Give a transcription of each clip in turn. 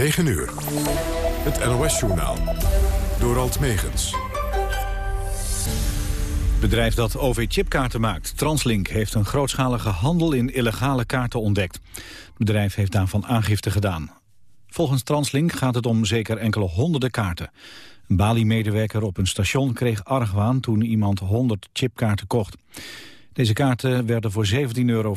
9 uur. Het NOS-journaal. Door Alt Megens. bedrijf dat OV-chipkaarten maakt, Translink, heeft een grootschalige handel in illegale kaarten ontdekt. Het bedrijf heeft daarvan aangifte gedaan. Volgens Translink gaat het om zeker enkele honderden kaarten. Een Bali-medewerker op een station kreeg argwaan toen iemand 100 chipkaarten kocht. Deze kaarten werden voor 17,50 euro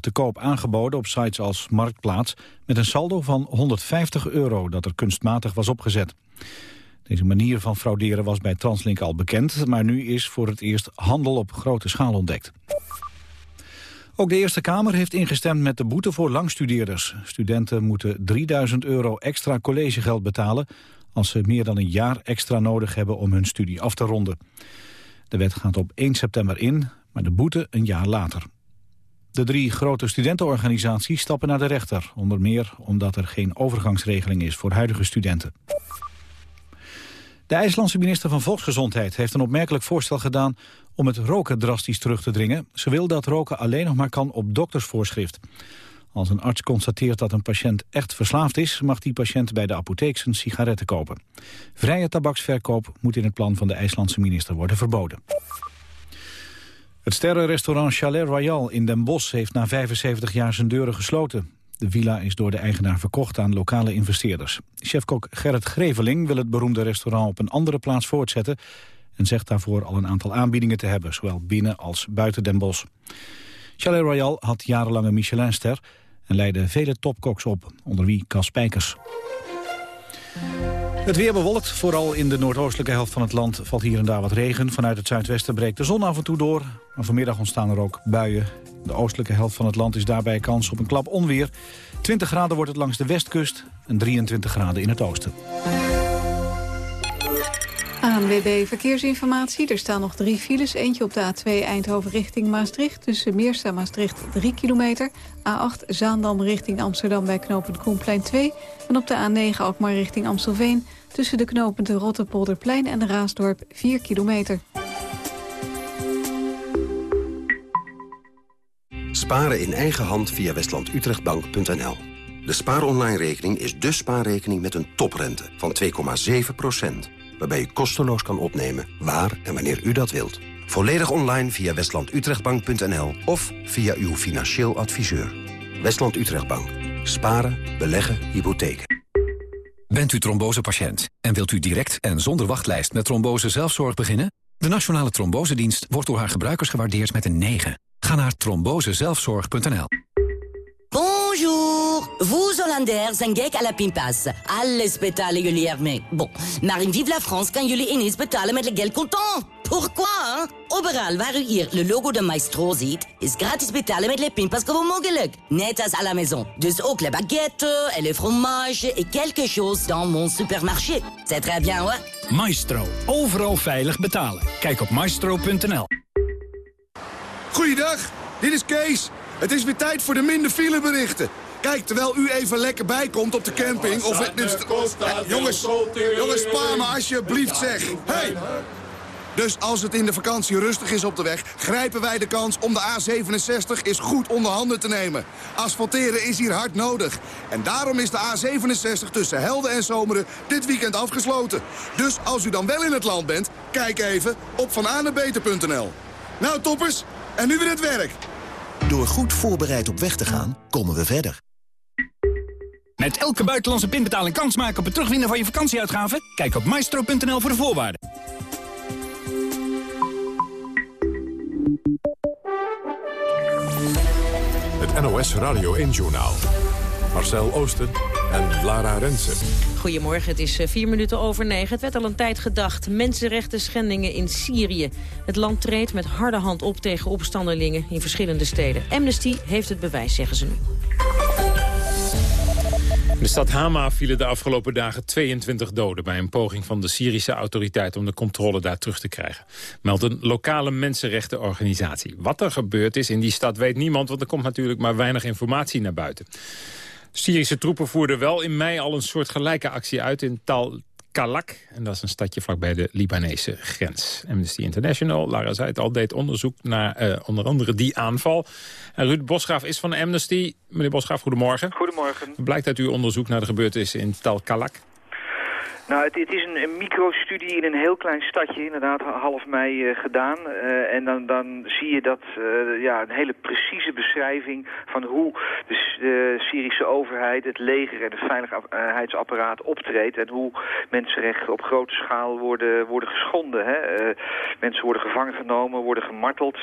te koop aangeboden op sites als Marktplaats... met een saldo van 150 euro dat er kunstmatig was opgezet. Deze manier van frauderen was bij Translink al bekend... maar nu is voor het eerst handel op grote schaal ontdekt. Ook de Eerste Kamer heeft ingestemd met de boete voor langstudeerders. Studenten moeten 3000 euro extra collegegeld betalen... als ze meer dan een jaar extra nodig hebben om hun studie af te ronden. De wet gaat op 1 september in, maar de boete een jaar later. De drie grote studentenorganisaties stappen naar de rechter. Onder meer omdat er geen overgangsregeling is voor huidige studenten. De IJslandse minister van Volksgezondheid heeft een opmerkelijk voorstel gedaan om het roken drastisch terug te dringen. Ze wil dat roken alleen nog maar kan op doktersvoorschrift. Als een arts constateert dat een patiënt echt verslaafd is... mag die patiënt bij de apotheek zijn sigaretten kopen. Vrije tabaksverkoop moet in het plan van de IJslandse minister worden verboden. Het sterrenrestaurant Chalet Royal in Den Bosch heeft na 75 jaar zijn deuren gesloten. De villa is door de eigenaar verkocht aan lokale investeerders. Chefkok Gerrit Greveling wil het beroemde restaurant op een andere plaats voortzetten... en zegt daarvoor al een aantal aanbiedingen te hebben, zowel binnen als buiten Den Bosch. Chalet Royal had jarenlang een Michelinster en leidde vele topkoks op, onder wie Cas Spijkers. Het weer bewolkt, vooral in de noordoostelijke helft van het land valt hier en daar wat regen. Vanuit het zuidwesten breekt de zon af en toe door, maar vanmiddag ontstaan er ook buien. De oostelijke helft van het land is daarbij kans op een klap onweer. 20 graden wordt het langs de westkust en 23 graden in het oosten. ANWB Verkeersinformatie. Er staan nog drie files. Eentje op de A2 Eindhoven richting Maastricht. Tussen Meersa Maastricht 3 kilometer. A8 Zaandam richting Amsterdam bij knooppunt Koenplein 2. En op de A9 Alkmaar richting Amstelveen. Tussen de knooppunten Rotterpolderplein en Raasdorp 4 kilometer. Sparen in eigen hand via westlandutrechtbank.nl. De spaaronline-rekening is de spaarrekening met een toprente van 2,7 waarbij u kosteloos kan opnemen waar en wanneer u dat wilt. Volledig online via westlandutrechtbank.nl of via uw financieel adviseur. Westland Utrechtbank. Sparen, beleggen, hypotheken. Bent u trombosepatiënt en wilt u direct en zonder wachtlijst met trombose zelfzorg beginnen? De Nationale Trombosedienst wordt door haar gebruikers gewaardeerd met een 9. Ga naar trombosezelfzorg.nl. Bonjour Vous Hollanders zijn gek à la pinpas. Alles betalen jullie ermee. Bon, maar in Vive la France kan jullie ineens betalen met le geld contant. Pourquoi? Hein? Overal waar u hier le logo de Maestro ziet, is gratis betalen met le pinpas gewoon mogelijk. Net als à la maison. Dus ook le baguette et le fromage et quelque chose dans mon supermarché. C'est très bien, hoor. Maestro. Overal veilig betalen. Kijk op maestro.nl. Goeiedag, dit is Kees. Het is weer tijd voor de minder fileberichten. Kijk, terwijl u even lekker bijkomt op de camping... of het, dit, eh, jongens, jongens, spaar me alsjeblieft, zeg. Hey! Dus als het in de vakantie rustig is op de weg... grijpen wij de kans om de A67 eens goed onder handen te nemen. Asfalteren is hier hard nodig. En daarom is de A67 tussen Helden en Zomeren dit weekend afgesloten. Dus als u dan wel in het land bent, kijk even op vananebeter.nl. Nou toppers, en nu weer het werk. Door goed voorbereid op weg te gaan, komen we verder. Met elke buitenlandse pinbetaling kans maken op het terugwinnen van je vakantieuitgaven? Kijk op maestro.nl voor de voorwaarden. Het NOS Radio 1-journaal. Marcel Oosten en Lara Rensen. Goedemorgen, het is eh, vier minuten over negen. Het werd al een tijd gedacht. Mensenrechten schendingen in Syrië. Het land treedt met harde hand op tegen opstandelingen in verschillende steden. Amnesty heeft het bewijs, zeggen ze nu. In de stad Hama vielen de afgelopen dagen 22 doden... bij een poging van de Syrische autoriteit om de controle daar terug te krijgen. Meldt een lokale mensenrechtenorganisatie. Wat er gebeurd is in die stad weet niemand... want er komt natuurlijk maar weinig informatie naar buiten. Syrische troepen voerden wel in mei al een soort gelijke actie uit in Tal Kalak. En dat is een stadje vlakbij de Libanese grens. Amnesty International, Lara zei het al, deed onderzoek naar uh, onder andere die aanval. En Ruud Bosgraaf is van Amnesty. Meneer Bosgraaf, goedemorgen. Goedemorgen. Blijkt uit uw onderzoek naar de gebeurtenissen in Tal Kalak? Nou, het, is een, microstudie in een heel klein stadje, inderdaad, half mei uh, gedaan. Uh, en dan, dan zie je dat, uh, ja, een hele precieze beschrijving van hoe de, Syrische overheid, het leger en het veiligheidsapparaat optreedt. En hoe mensenrechten op grote schaal worden, worden geschonden. Hè. mensen worden gevangen genomen, worden gemarteld.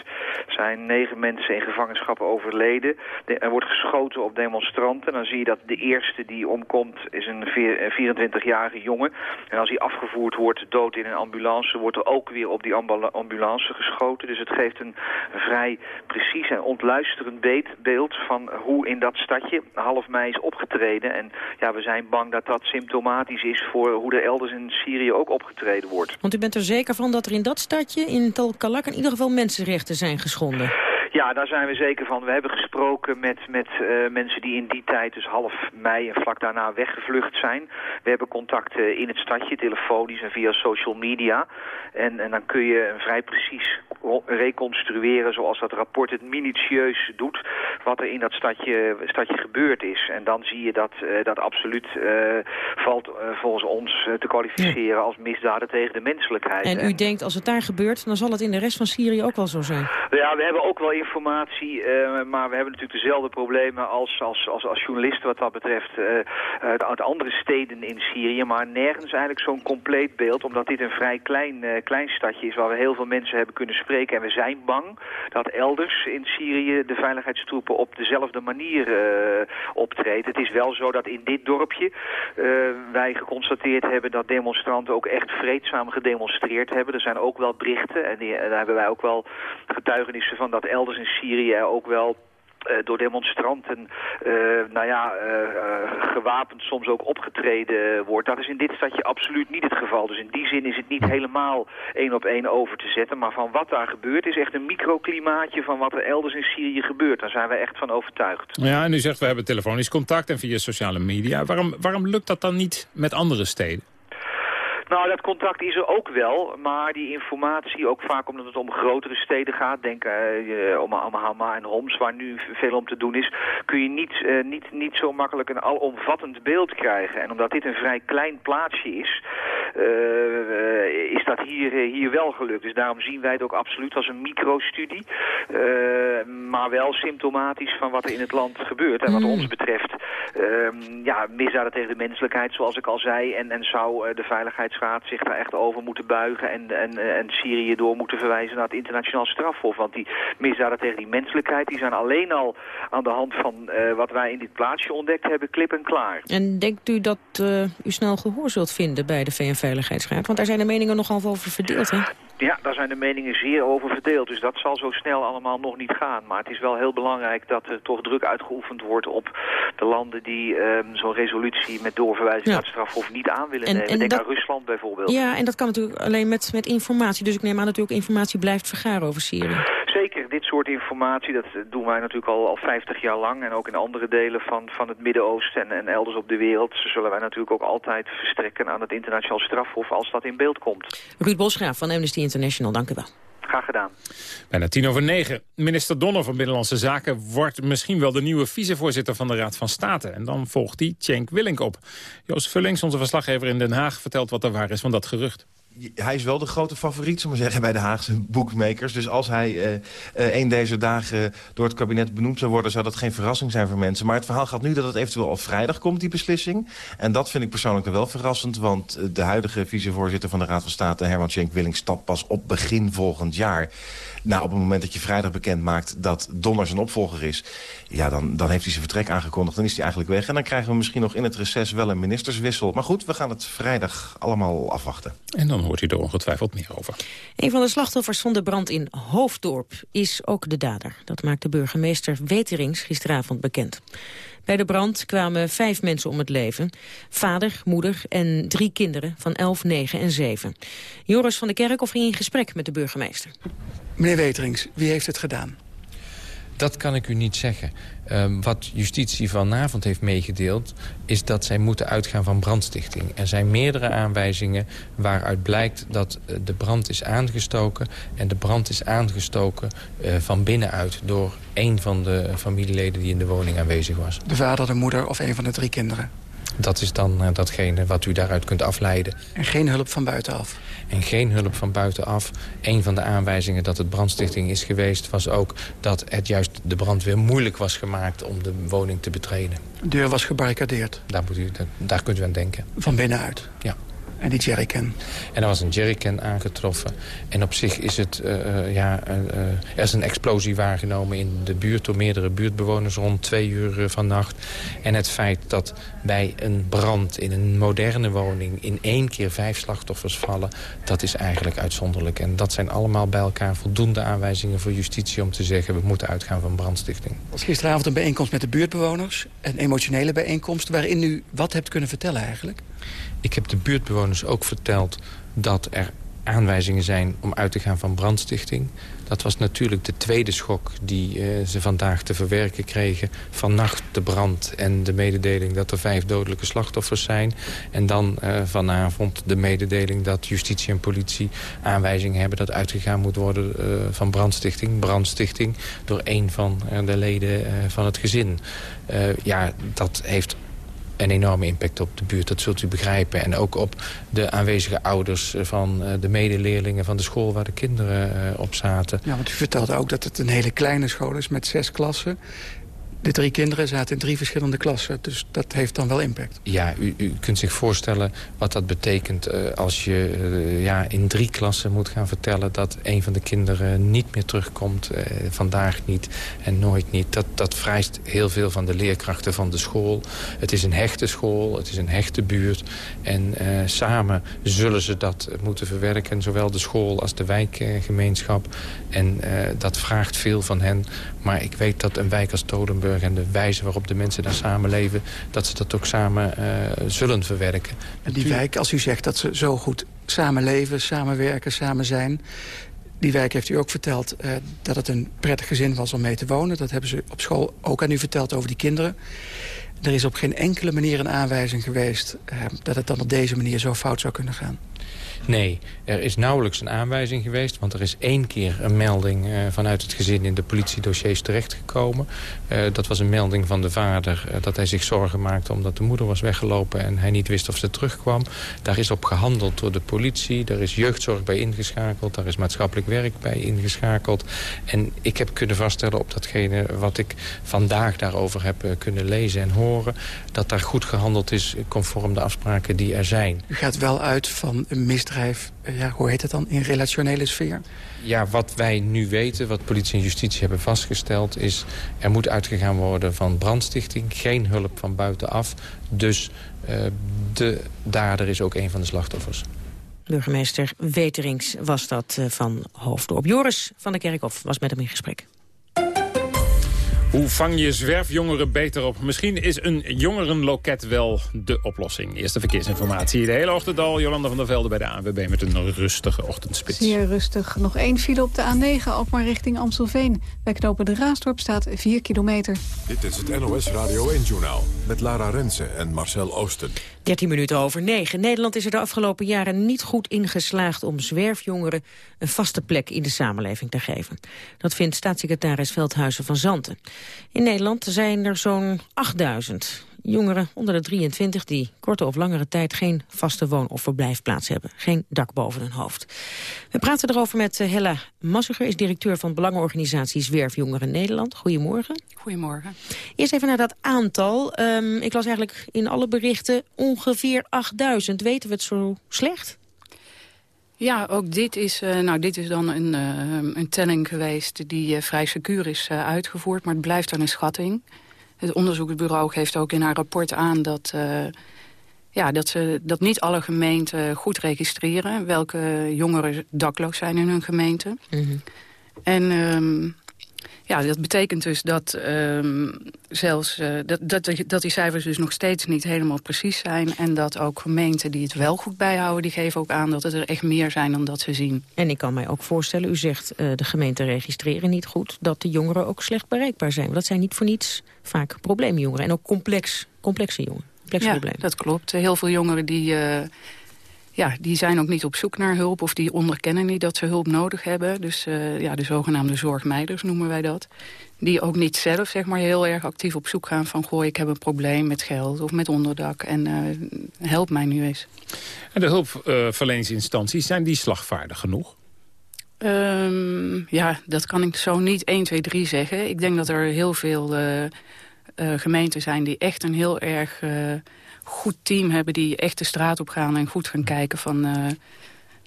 Er zijn negen mensen in gevangenschap overleden. De, er wordt geschoten op demonstranten. Dan zie je dat de eerste die omkomt is een 24-jarige jongen. En als hij afgevoerd wordt, dood in een ambulance, wordt er ook weer op die ambulance geschoten. Dus het geeft een vrij precies en ontluisterend beeld van hoe in dat stadje half mei is opgetreden. En ja, we zijn bang dat dat symptomatisch is voor hoe er elders in Syrië ook opgetreden wordt. Want u bent er zeker van dat er in dat stadje, in Tal Kalak, in ieder geval mensenrechten zijn geschonden? Ja, daar zijn we zeker van. We hebben gesproken met, met uh, mensen die in die tijd, dus half mei en vlak daarna weggevlucht zijn. We hebben contact uh, in het stadje, telefonisch en via social media. En, en dan kun je een vrij precies reconstrueren, zoals dat rapport het minutieus doet, wat er in dat stadje, stadje gebeurd is. En dan zie je dat uh, dat absoluut valt volgens ons te kwalificeren als misdaden tegen de menselijkheid. En u denkt, als het daar gebeurt, dan zal het in de rest van Syrië ook wel zo zijn? Ja, we hebben ook wel informatie, uh, maar we hebben natuurlijk dezelfde problemen als, als, als, als journalisten wat dat betreft uh, uit, uit, andere steden in Syrië, maar nergens eigenlijk zo'n compleet beeld, omdat dit een vrij klein, klein stadje is waar we heel veel mensen hebben kunnen spreken en we zijn bang dat elders in Syrië de veiligheidstroepen op dezelfde manier optreden. Het is wel zo dat in dit dorpje wij geconstateerd hebben dat demonstranten ook echt vreedzaam gedemonstreerd hebben. Er zijn ook wel berichten en daar hebben wij ook wel getuigenissen van dat elders in Syrië ook wel uh, door demonstranten, uh, nou ja, uh, gewapend soms ook opgetreden wordt. Dat is in dit stadje absoluut niet het geval. Dus in die zin is het niet helemaal één op één over te zetten. Maar van wat daar gebeurt is echt een microklimaatje van wat er elders in Syrië gebeurt. Daar zijn we echt van overtuigd. Ja, en u zegt we hebben telefonisch contact en via sociale media. Waarom, waarom lukt dat dan niet met andere steden? Nou, dat contact is er ook wel, maar die informatie, ook vaak omdat het om grotere steden gaat, denk uh, om Hama en Homs, waar nu veel om te doen is, kun je niet, uh, niet, niet zo makkelijk een alomvattend beeld krijgen. En omdat dit een vrij klein plaatsje is, is dat hier, hier wel gelukt. Dus daarom zien wij het ook absoluut als een microstudie, maar wel symptomatisch van wat er in het land gebeurt. En wat mm. ons betreft, ja, misdaden tegen de menselijkheid, zoals ik al zei, en, en zou de veiligheidsraad zich daar echt over moeten buigen en, en, en Syrië door moeten verwijzen naar het internationaal strafhof. Want die misdaden tegen die menselijkheid die zijn alleen al aan de hand van uh, wat wij in dit plaatsje ontdekt hebben klip en klaar. En denkt u dat uh, u snel gehoor zult vinden bij de VN-veiligheidsraad? Want daar zijn de meningen nogal over verdeeld, hè? Ja, daar zijn de meningen zeer over verdeeld. Dus dat zal zo snel allemaal nog niet gaan. Maar het is wel heel belangrijk dat er toch druk uitgeoefend wordt op de landen die um, zo'n resolutie met doorverwijzing ja. naar het strafhof niet aan willen en, nemen. En Denk dat... aan Rusland bijvoorbeeld. Ja, en dat kan natuurlijk alleen met, met informatie. Dus ik neem aan dat u ook informatie blijft vergaren over Syrië. Dit soort informatie, dat doen wij natuurlijk al, al 50 jaar lang. En ook in andere delen van, van het Midden-Oosten en, en elders op de wereld... zullen wij natuurlijk ook altijd verstrekken aan het internationaal strafhof als dat in beeld komt. Ruud Bosgraaf van Amnesty International, dank u wel. Graag gedaan. Bijna tien over negen. Minister Donner van Binnenlandse Zaken wordt misschien wel de nieuwe vicevoorzitter van de Raad van State. En dan volgt hij Cenk Willink op. Joost Vullings, onze verslaggever in Den Haag, vertelt wat er waar is van dat gerucht hij is wel de grote favoriet, zullen we zeggen, bij de Haagse boekmakers. Dus als hij uh, een deze dagen door het kabinet benoemd zou worden... zou dat geen verrassing zijn voor mensen. Maar het verhaal gaat nu dat het eventueel op vrijdag komt, die beslissing. En dat vind ik persoonlijk wel verrassend... want de huidige vicevoorzitter van de Raad van State, Herman Schenk Willing... stapt pas op begin volgend jaar. Nou, op het moment dat je vrijdag bekend maakt dat Donner zijn opvolger is... ja, dan, dan heeft hij zijn vertrek aangekondigd, dan is hij eigenlijk weg. En dan krijgen we misschien nog in het reces wel een ministerswissel. Maar goed, we gaan het vrijdag allemaal afwachten. En dan hoort u er ongetwijfeld meer over. Een van de slachtoffers van de brand in Hoofddorp is ook de dader. Dat maakte burgemeester Weterings gisteravond bekend. Bij de brand kwamen vijf mensen om het leven. Vader, moeder en drie kinderen van 11, 9 en 7. Joris van der Kerkhoff ging in gesprek met de burgemeester. Meneer Weterings, wie heeft het gedaan? Dat kan ik u niet zeggen. Um, wat justitie vanavond heeft meegedeeld... is dat zij moeten uitgaan van brandstichting. Er zijn meerdere aanwijzingen waaruit blijkt dat eh, de brand is aangestoken. En de brand is aangestoken uh, van binnenuit... door een van de familieleden die in de woning aanwezig was. De vader, de moeder of een van de drie kinderen? Dat is dan uh, datgene wat u daaruit kunt afleiden. En geen hulp van buitenaf? En geen hulp van buitenaf. Een van de aanwijzingen dat het brandstichting is geweest... was ook dat het juist de brandweer moeilijk was gemaakt om de woning te betreden. De deur was gebarricadeerd? Daar, moet u, daar kunt u aan denken. Van binnenuit? Ja. En die jerrycan? En er was een jerrycan aangetroffen. En op zich is het, uh, ja, uh, er is een explosie waargenomen in de buurt... door meerdere buurtbewoners rond twee uur vannacht. En het feit dat bij een brand in een moderne woning... in één keer vijf slachtoffers vallen, dat is eigenlijk uitzonderlijk. En dat zijn allemaal bij elkaar voldoende aanwijzingen voor justitie... om te zeggen, we moeten uitgaan van brandstichting. Was gisteravond een bijeenkomst met de buurtbewoners. Een emotionele bijeenkomst waarin u wat hebt kunnen vertellen eigenlijk? Ik heb de buurtbewoners ook verteld dat er aanwijzingen zijn om uit te gaan van brandstichting. Dat was natuurlijk de tweede schok die uh, ze vandaag te verwerken kregen. Vannacht de brand en de mededeling dat er vijf dodelijke slachtoffers zijn. En dan uh, vanavond de mededeling dat justitie en politie aanwijzingen hebben... dat uitgegaan moet worden uh, van brandstichting. Brandstichting door een van de leden van het gezin. ja, dat heeft een enorme impact op de buurt. Dat zult u begrijpen. En ook op de aanwezige ouders van de medeleerlingen van de school waar de kinderen op zaten. Ja, want u vertelde ook dat het een hele kleine school is met zes klassen. De drie kinderen zaten in drie verschillende klassen. Dus dat heeft dan wel impact. Ja, u, u kunt zich voorstellen wat dat betekent uh, als je uh, ja, in drie klassen moet gaan vertellen... dat een van de kinderen niet meer terugkomt, uh, vandaag niet en nooit niet. Dat, dat vereist heel veel van de leerkrachten van de school. Het is een hechte school, het is een hechte buurt. En samen zullen ze dat moeten verwerken, zowel de school als de wijkgemeenschap. En dat vraagt veel van hen. Maar ik weet dat een wijk als Todenburg en de wijze waarop de mensen daar samenleven... dat ze dat ook samen uh, zullen verwerken. En die wijk, als u zegt dat ze zo goed samenleven, samenwerken, samen zijn... Die wijk heeft u ook verteld uh, dat het een prettig gezin was om mee te wonen. Dat hebben ze op school ook aan u verteld over die kinderen. Er is op geen enkele manier een aanwijzing geweest... Uh, dat het dan op deze manier zo fout zou kunnen gaan. Nee, er is nauwelijks een aanwijzing geweest. Want er is één keer een melding uh, vanuit het gezin in de politiedossiers terechtgekomen. Uh, dat was een melding van de vader uh, dat hij zich zorgen maakte... omdat de moeder was weggelopen en hij niet wist of ze terugkwam. Daar is op gehandeld door de politie. Daar is jeugdzorg bij ingeschakeld. Daar is maatschappelijk werk bij ingeschakeld. En ik heb kunnen vaststellen op datgene wat ik vandaag daarover heb kunnen lezen en horen... dat daar goed gehandeld is conform de afspraken die er zijn. U gaat wel uit van een misdrijf ja, hoe heet het dan, in relationele sfeer? Ja, wat wij nu weten, wat politie en justitie hebben vastgesteld... is er moet uitgegaan worden van brandstichting, geen hulp van buitenaf. Dus uh, de dader is ook een van de slachtoffers. Burgemeester Weterings was dat uh, van Hoofddorp. Joris van der Kerkhof was met hem in gesprek. Hoe vang je zwerfjongeren beter op? Misschien is een jongerenloket wel de oplossing. Eerste verkeersinformatie. De hele ochtend al. Jolanda van der Velde bij de ANWB met een rustige ochtendspits. Zeer rustig. Nog één file op de A9, ook maar richting Amstelveen. Bij knopen de Raasdorp staat 4 kilometer. Dit is het NOS Radio 1-journaal met Lara Rensen en Marcel Oosten. 13 minuten over 9. Nederland is er de afgelopen jaren niet goed ingeslaagd om zwerfjongeren een vaste plek in de samenleving te geven. Dat vindt staatssecretaris Veldhuizen van Zanten. In Nederland zijn er zo'n 8000 jongeren onder de 23 die korte of langere tijd geen vaste woon- of verblijfplaats hebben. Geen dak boven hun hoofd. We praten erover met eh, Hella Massiger, is directeur van belangenorganisatie Zwerfjongeren Nederland. Goedemorgen. Goedemorgen. Eerst even naar dat aantal. Um, ik las eigenlijk in alle berichten ongeveer 8000. Weten we het zo slecht? Ja, ook dit is, uh, nou, dit is dan een, uh, een telling geweest die uh, vrij secuur is uitgevoerd. Maar het blijft dan een schatting. Het onderzoeksbureau geeft ook in haar rapport aan dat, ja, dat, ze, dat niet alle gemeenten goed registreren... welke jongeren dakloos zijn in hun gemeente. Mm -hmm. En um, Ja, dat betekent dus dat ehm, zelfs uh, dat, dat, dat die cijfers dus nog steeds niet helemaal precies zijn. En dat ook gemeenten die het wel goed bijhouden, die geven ook aan dat het er echt meer zijn dan dat ze zien. En ik kan mij ook voorstellen, u zegt uh, de gemeenten registreren niet goed, dat de jongeren ook slecht bereikbaar zijn. Want dat zijn niet voor niets vaak probleemjongeren en ook complex, complexe jongeren. Complex ja, probleem. dat klopt. Heel veel jongeren die... Uh, ja, die zijn ook niet op zoek naar hulp of die onderkennen niet dat ze hulp nodig hebben. Dus uh, ja, de zogenaamde zorgmeiders noemen wij dat. Die ook niet zelf zeg maar, heel erg actief op zoek gaan van... goh, ik heb een probleem met geld of met onderdak en uh, help mij nu eens. En de hulpverleningsinstanties, zijn die slagvaardig genoeg? Um, ja, dat kan ik zo niet 1, 2, 3 zeggen. Ik denk dat er heel veel uh, gemeenten zijn die echt een heel erg goed team hebben die echt de straat op gaan en goed gaan kijken van... Uh,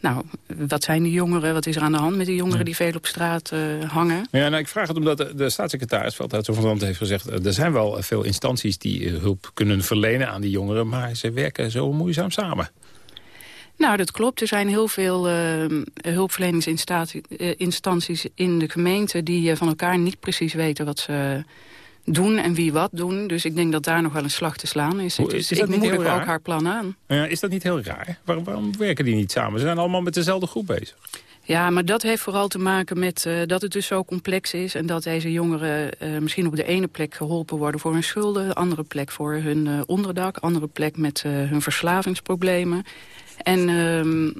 nou, wat zijn die jongeren? Wat is er aan de hand met die jongeren die veel op straat uh, hangen? Ja, nou, ik vraag het omdat de, de staatssecretaris Veldhuis van Zand heeft gezegd... Er zijn wel veel instanties die hulp kunnen verlenen aan die jongeren... maar ze werken zo moeizaam samen. Nou, dat klopt. Er zijn heel veel hulpverleningsinstanties in de gemeente... die van elkaar niet precies weten wat ze doen en wie wat doen. Dus ik denk dat daar nog wel een slag te slaan is. Hoe, is, is dat ik moedig ook haar plan aan. Ja, is dat niet heel raar? Waarom, waarom, werken die niet samen? Ze zijn allemaal met dezelfde groep bezig. Ja, maar dat heeft vooral te maken met uh, dat het dus zo complex is... en dat deze jongeren uh, misschien op de ene plek geholpen worden voor hun schulden... andere plek voor hun uh, onderdak, andere plek met hun verslavingsproblemen. En uh,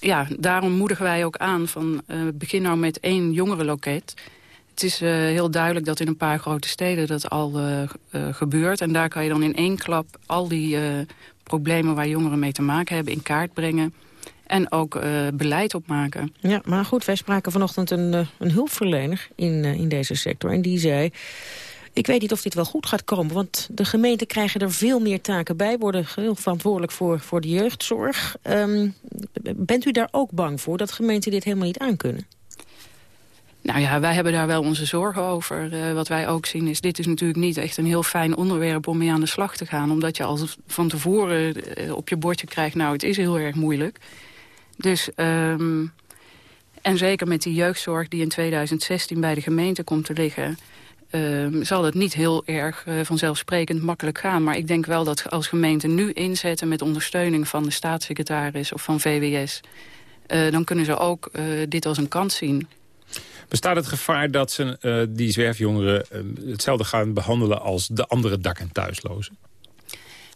ja, daarom moedigen wij ook aan van begin nou met één jongerenloket... Het is uh, heel duidelijk dat in een paar grote steden dat al uh, uh, gebeurt. En daar kan je dan in één klap al die problemen waar jongeren mee te maken hebben in kaart brengen. En ook beleid opmaken. Ja, maar goed, wij spraken vanochtend een, een hulpverlener in, in deze sector. En die zei, ik weet niet of dit wel goed gaat komen. Want de gemeenten krijgen er veel meer taken bij. Worden heel verantwoordelijk voor, voor de jeugdzorg. Um, bent u daar ook bang voor dat gemeenten dit helemaal niet aankunnen? Nou ja, wij hebben daar wel onze zorgen over. Uh, wat wij ook zien is, dit is natuurlijk niet echt een heel fijn onderwerp om mee aan de slag te gaan. Omdat je al van tevoren uh, op je bordje krijgt, nou het is heel erg moeilijk. Dus, um, en zeker met die jeugdzorg die in 2016 bij de gemeente komt te liggen... Um, zal het niet heel erg uh, vanzelfsprekend makkelijk gaan. Maar ik denk wel dat als gemeenten nu inzetten met ondersteuning van de staatssecretaris of van VWS... dan kunnen ze ook dit als een kans zien. Bestaat het gevaar dat ze uh, die zwerfjongeren uh, hetzelfde gaan behandelen als de andere dak- en thuislozen?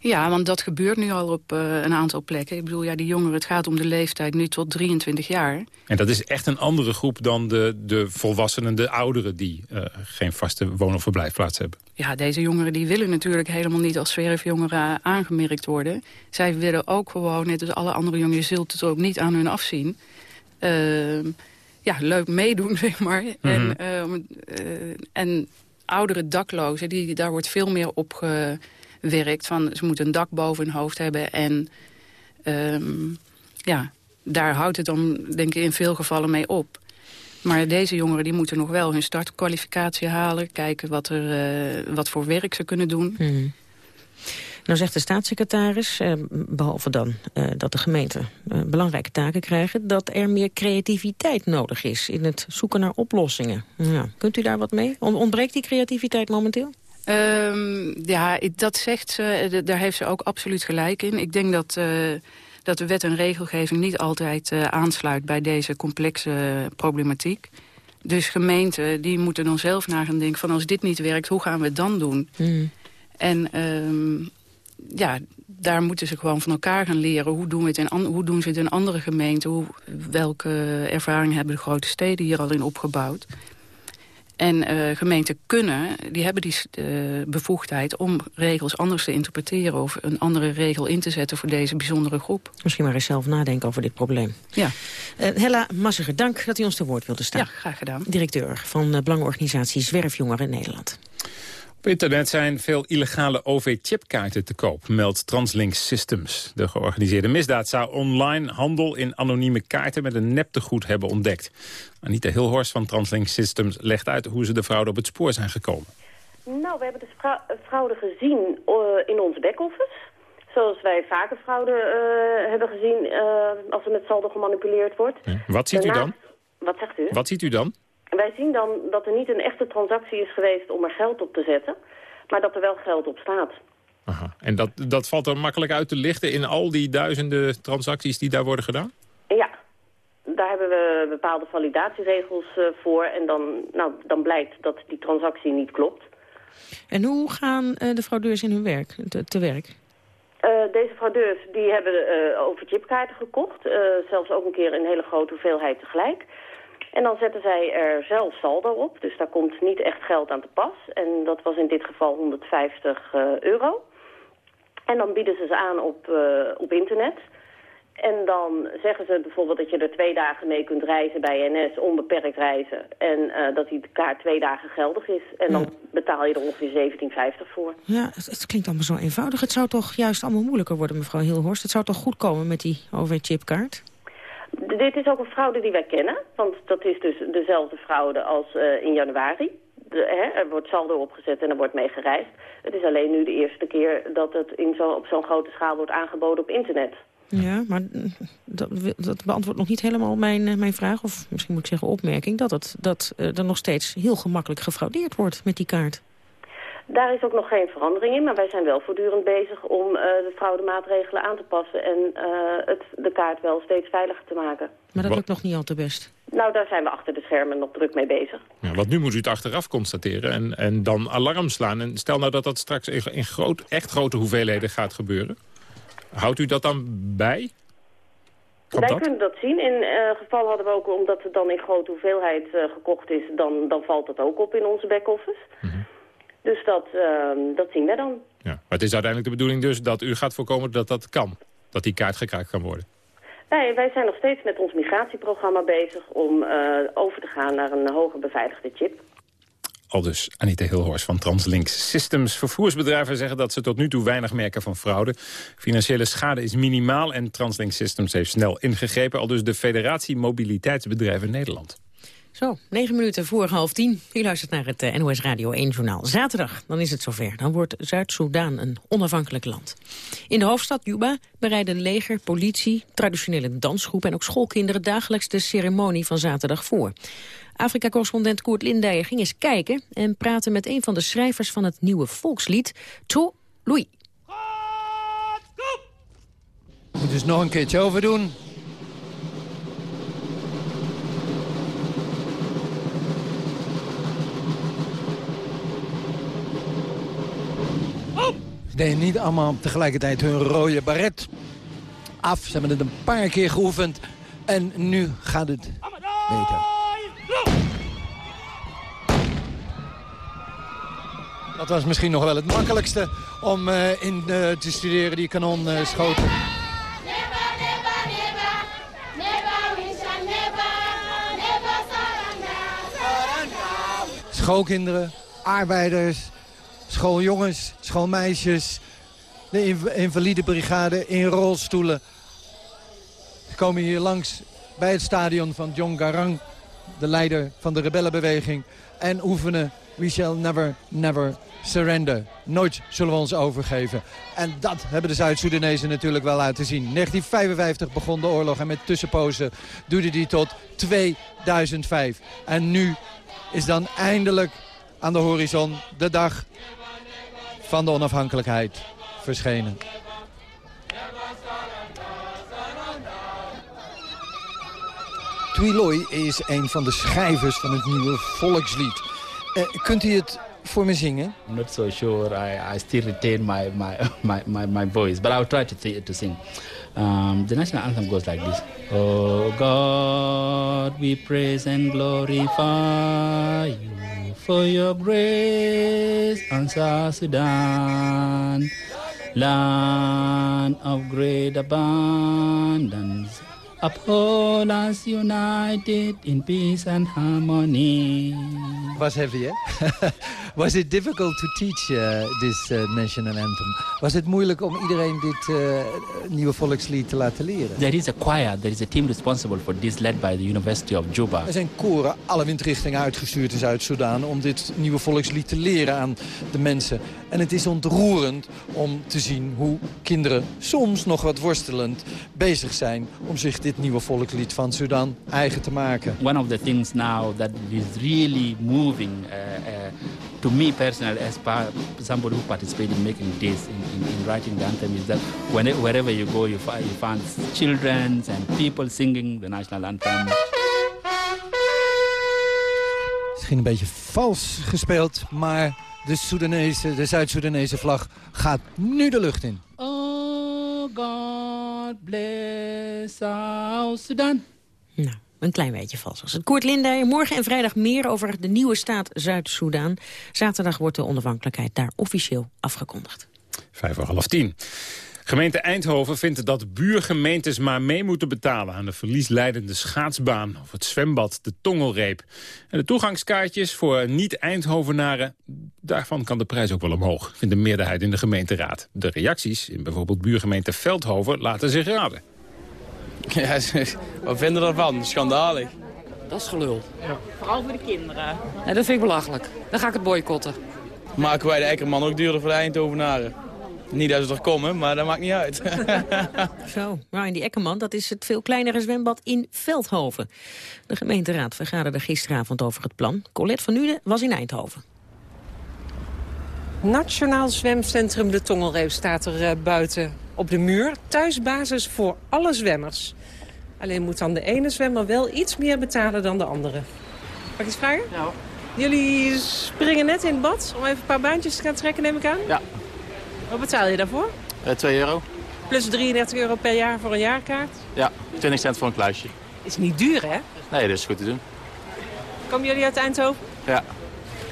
Ja, want dat gebeurt nu al op uh, een aantal plekken. Ik bedoel, ja, die jongeren, het gaat om de leeftijd nu tot 23 jaar. En dat is echt een andere groep dan de, de volwassenen, de ouderen... die uh, geen vaste woon- of verblijfplaats hebben. Ja, deze jongeren die willen natuurlijk helemaal niet als zwerfjongeren aangemerkt worden. Zij willen ook gewoon, net als alle andere jongeren, zult het ook niet aan hun afzien... Uh, ja, leuk meedoen, zeg maar. Mm -hmm. en, uh, en oudere daklozen, die, daar wordt veel meer op gewerkt. Van, ze moeten een dak boven hun hoofd hebben. En um, ja, daar houdt het dan denk ik in veel gevallen mee op. Maar deze jongeren die moeten nog wel hun startkwalificatie halen. Kijken wat, er, uh, wat voor werk ze kunnen doen. Mm -hmm. Nou zegt de staatssecretaris, eh, behalve dan eh, dat de gemeenten eh, belangrijke taken krijgen... dat er meer creativiteit nodig is in het zoeken naar oplossingen. Ja. Kunt u daar wat mee? Ontbreekt die creativiteit momenteel? Um, ja, dat zegt ze. Daar heeft ze ook absoluut gelijk in. Ik denk dat, uh, dat de wet en regelgeving niet altijd uh, aansluit bij deze complexe problematiek. Dus gemeenten die moeten dan zelf naar gaan denken van als dit niet werkt, hoe gaan we het dan doen? Mm. En um, ja, daar moeten ze gewoon van elkaar gaan leren. Hoe doen, we het in hoe doen ze het in andere gemeenten? Hoe, welke ervaring hebben de grote steden hier al in opgebouwd? En uh, gemeenten kunnen, die hebben die uh, bevoegdheid om regels anders te interpreteren... of een andere regel in te zetten voor deze bijzondere groep. Misschien maar eens zelf nadenken over dit probleem. Ja. Uh, Hella Massiger, dank dat u ons te woord wilde staan. Ja, graag gedaan. Directeur van de belangenorganisatie Zwerfjongeren Nederland. Op internet zijn veel illegale OV-chipkaarten te koop, meldt Translink Systems. De georganiseerde misdaad zou online handel in anonieme kaarten met een neptegoed hebben ontdekt. Anita Hilhorst van Translink Systems legt uit hoe ze de fraude op het spoor zijn gekomen. Nou, we hebben de fraude gezien uh, in ons back-office. Zoals wij vaker fraude uh, hebben gezien uh, als er met saldo gemanipuleerd wordt. Wat ziet u dan? Wat zegt u? Wat ziet u dan? Wij zien dan dat er niet een echte transactie is geweest om er geld op te zetten, maar dat er wel geld op staat. Aha. En dat, dat valt er makkelijk uit te lichten in al die duizenden transacties die daar worden gedaan? Ja, daar hebben we bepaalde validatieregels uh, voor en dan, nou, dan blijkt dat die transactie niet klopt. En hoe gaan uh, de fraudeurs in hun werk, te, te werk? Uh, deze fraudeurs die hebben over chipkaarten gekocht, zelfs ook een keer een hele grote hoeveelheid tegelijk. En dan zetten zij er zelf saldo op, dus daar komt niet echt geld aan te pas. En dat was in dit geval 150 euro. En dan bieden ze ze aan op, op internet. En dan zeggen ze bijvoorbeeld dat je er twee dagen mee kunt reizen bij NS, onbeperkt reizen. En uh, dat die kaart twee dagen geldig is. En dan betaal je er ongeveer 17,50 voor. Ja, het, het, klinkt allemaal zo eenvoudig. Het zou toch juist allemaal moeilijker worden, mevrouw Hilhorst? Het zou toch goed komen met die OV-chipkaart? Dit is ook een fraude die wij kennen. Want dat is dus dezelfde fraude als uh, in januari. Er wordt saldo opgezet en er wordt mee gereisd. Het is alleen nu de eerste keer dat het in zo, op zo'n grote schaal wordt aangeboden op internet. Ja, maar dat, dat, beantwoordt nog niet helemaal mijn, eh, mijn vraag. Of misschien moet ik zeggen opmerking. Dat, het, dat uh, er nog steeds heel gemakkelijk gefraudeerd wordt met die kaart. Daar is ook nog geen verandering in. Maar wij zijn wel voortdurend bezig om uh, de fraudemaatregelen aan te passen. En het, de kaart wel steeds veiliger te maken. Maar dat lukt nog niet al te best. Nou, daar zijn we achter de schermen nog druk mee bezig. Ja, want nu moet u het achteraf constateren en, en dan alarm slaan. En stel nou dat dat straks in, in groot, echt grote hoeveelheden gaat gebeuren. Houdt u dat dan bij? Wij dat? kunnen dat zien. In uh, geval hadden we ook, omdat het dan in grote hoeveelheid uh, gekocht is, dan, dan valt dat ook op in onze back-office. Mm -hmm. Dus dat, uh, dat zien wij dan. Ja, maar het is uiteindelijk de bedoeling dus dat u gaat voorkomen dat dat kan. Dat die kaart gekraakt kan worden. Nee, wij zijn nog steeds met ons migratieprogramma bezig om uh, over te gaan naar een hoger beveiligde chip. Al dus Anita Hilhorst van Translinks Systems. Vervoersbedrijven zeggen dat ze tot nu toe weinig merken van fraude. Financiële schade is minimaal en Translinks Systems heeft snel ingegrepen. Al dus de Federatie Mobiliteitsbedrijven Nederland. Zo, negen minuten voor half tien. U luistert naar het uh, NOS Radio 1 journaal. Zaterdag, dan is het zover. Dan wordt Zuid-Soedan een onafhankelijk land. In de hoofdstad Juba bereiden leger, politie, traditionele dansgroepen... en ook schoolkinderen dagelijks de ceremonie van zaterdag voor. Afrika-correspondent Koert Lindijer ging eens kijken... en praten met een van de schrijvers van het nieuwe volkslied, To Louis. Moet dus nog een keertje overdoen. Deden niet allemaal tegelijkertijd hun rode baret af. Ze hebben het een paar keer geoefend. En nu gaat het beter. Dat was misschien nog wel het makkelijkste om uh, in uh, te studeren, die kanonschoten. Uh, Schoolkinderen, arbeiders, schooljongens, schoolmeisjes, de invalide brigade in rolstoelen. Ze komen hier langs bij het stadion van John Garang, de leider van de rebellenbeweging, en oefenen We shall never, never surrender. Nooit zullen we ons overgeven. En dat hebben de Zuid-Soedanezen natuurlijk wel laten zien. 1955 begon de oorlog en met tussenpozen duurde die tot 2005. En nu is dan eindelijk aan de horizon de dag van de onafhankelijkheid verschenen. Twiloy is een van de schrijvers van het nieuwe volkslied. Uh, kunt u het voor me zingen? I'm not so sure. I, I still retain my, my, my, my, my voice, but I'll try to, to sing. Um, the national anthem goes like this. Oh God, we praise and glorify you for your grace South Sudan, land of great abundance. Uphold us united in peace and harmony. Was heavy, hè? Was it difficult to teach uh, this uh, national anthem? Was het moeilijk om iedereen dit uh, nieuwe volkslied te laten leren? There is a choir, there is a team responsible for this led by the University of Juba. Er zijn koren alle windrichtingen uitgestuurd in Zuid-Soedan om dit nieuwe volkslied te leren aan de mensen. En het is ontroerend om te zien hoe kinderen soms nog wat worstelend bezig zijn om zich dit dit nieuwe volkslied van Sudan eigen te maken. One of the things now that is really moving uh, uh, to me personally as somebody who participated in making this, in, in, in, writing the anthem, is that wherever you go, you find, you find children and people singing the national anthem. Misschien een beetje vals gespeeld, maar de, Soedanese, de Zuid-Soedanese vlag gaat nu de lucht in. Oh God bless South Sudan. Nou, een klein beetje vals was het. Koert Lindeyer, morgen en vrijdag meer over de nieuwe staat Zuid-Soedan. Zaterdag wordt de onafhankelijkheid daar officieel afgekondigd. Vijf voor half tien. Gemeente Eindhoven vindt dat buurgemeentes maar mee moeten betalen... aan de verliesleidende schaatsbaan of het zwembad, de Tongelreep. En de toegangskaartjes voor niet-Eindhovenaren... daarvan kan de prijs ook wel omhoog, vindt de meerderheid in de gemeenteraad. De reacties in bijvoorbeeld buurgemeente Veldhoven laten zich raden. Ja, wat vinden we ervan? Schandalig. Dat is gelul. Ja. Vooral voor de kinderen. Nee, dat vind ik belachelijk. Dan ga ik het boycotten. Maken wij de Ekkerman ook duurder voor de Eindhovenaren? Niet dat ze er komen, maar dat maakt niet uit. Zo, nou in die Ekkerman, dat is het veel kleinere zwembad in Veldhoven. De gemeenteraad vergaderde gisteravond over het plan. Colette van Nuenen was in Eindhoven. Nationaal Zwemcentrum De Tongelreep staat er uh, buiten op de muur. Thuisbasis voor alle zwemmers. Alleen moet dan de ene zwemmer wel iets meer betalen dan de andere. Mag ik iets vragen? Ja. Jullie springen net in het bad om even een paar baantjes te gaan trekken, neem ik aan? Ja. Wat betaal je daarvoor? Uh, 2 euro. Plus 33 euro per jaar voor een jaarkaart? Ja, 20 cent voor een kluisje. Is niet duur, hè? Nee, dat is goed te doen. Komen jullie uit Eindhoven? Ja.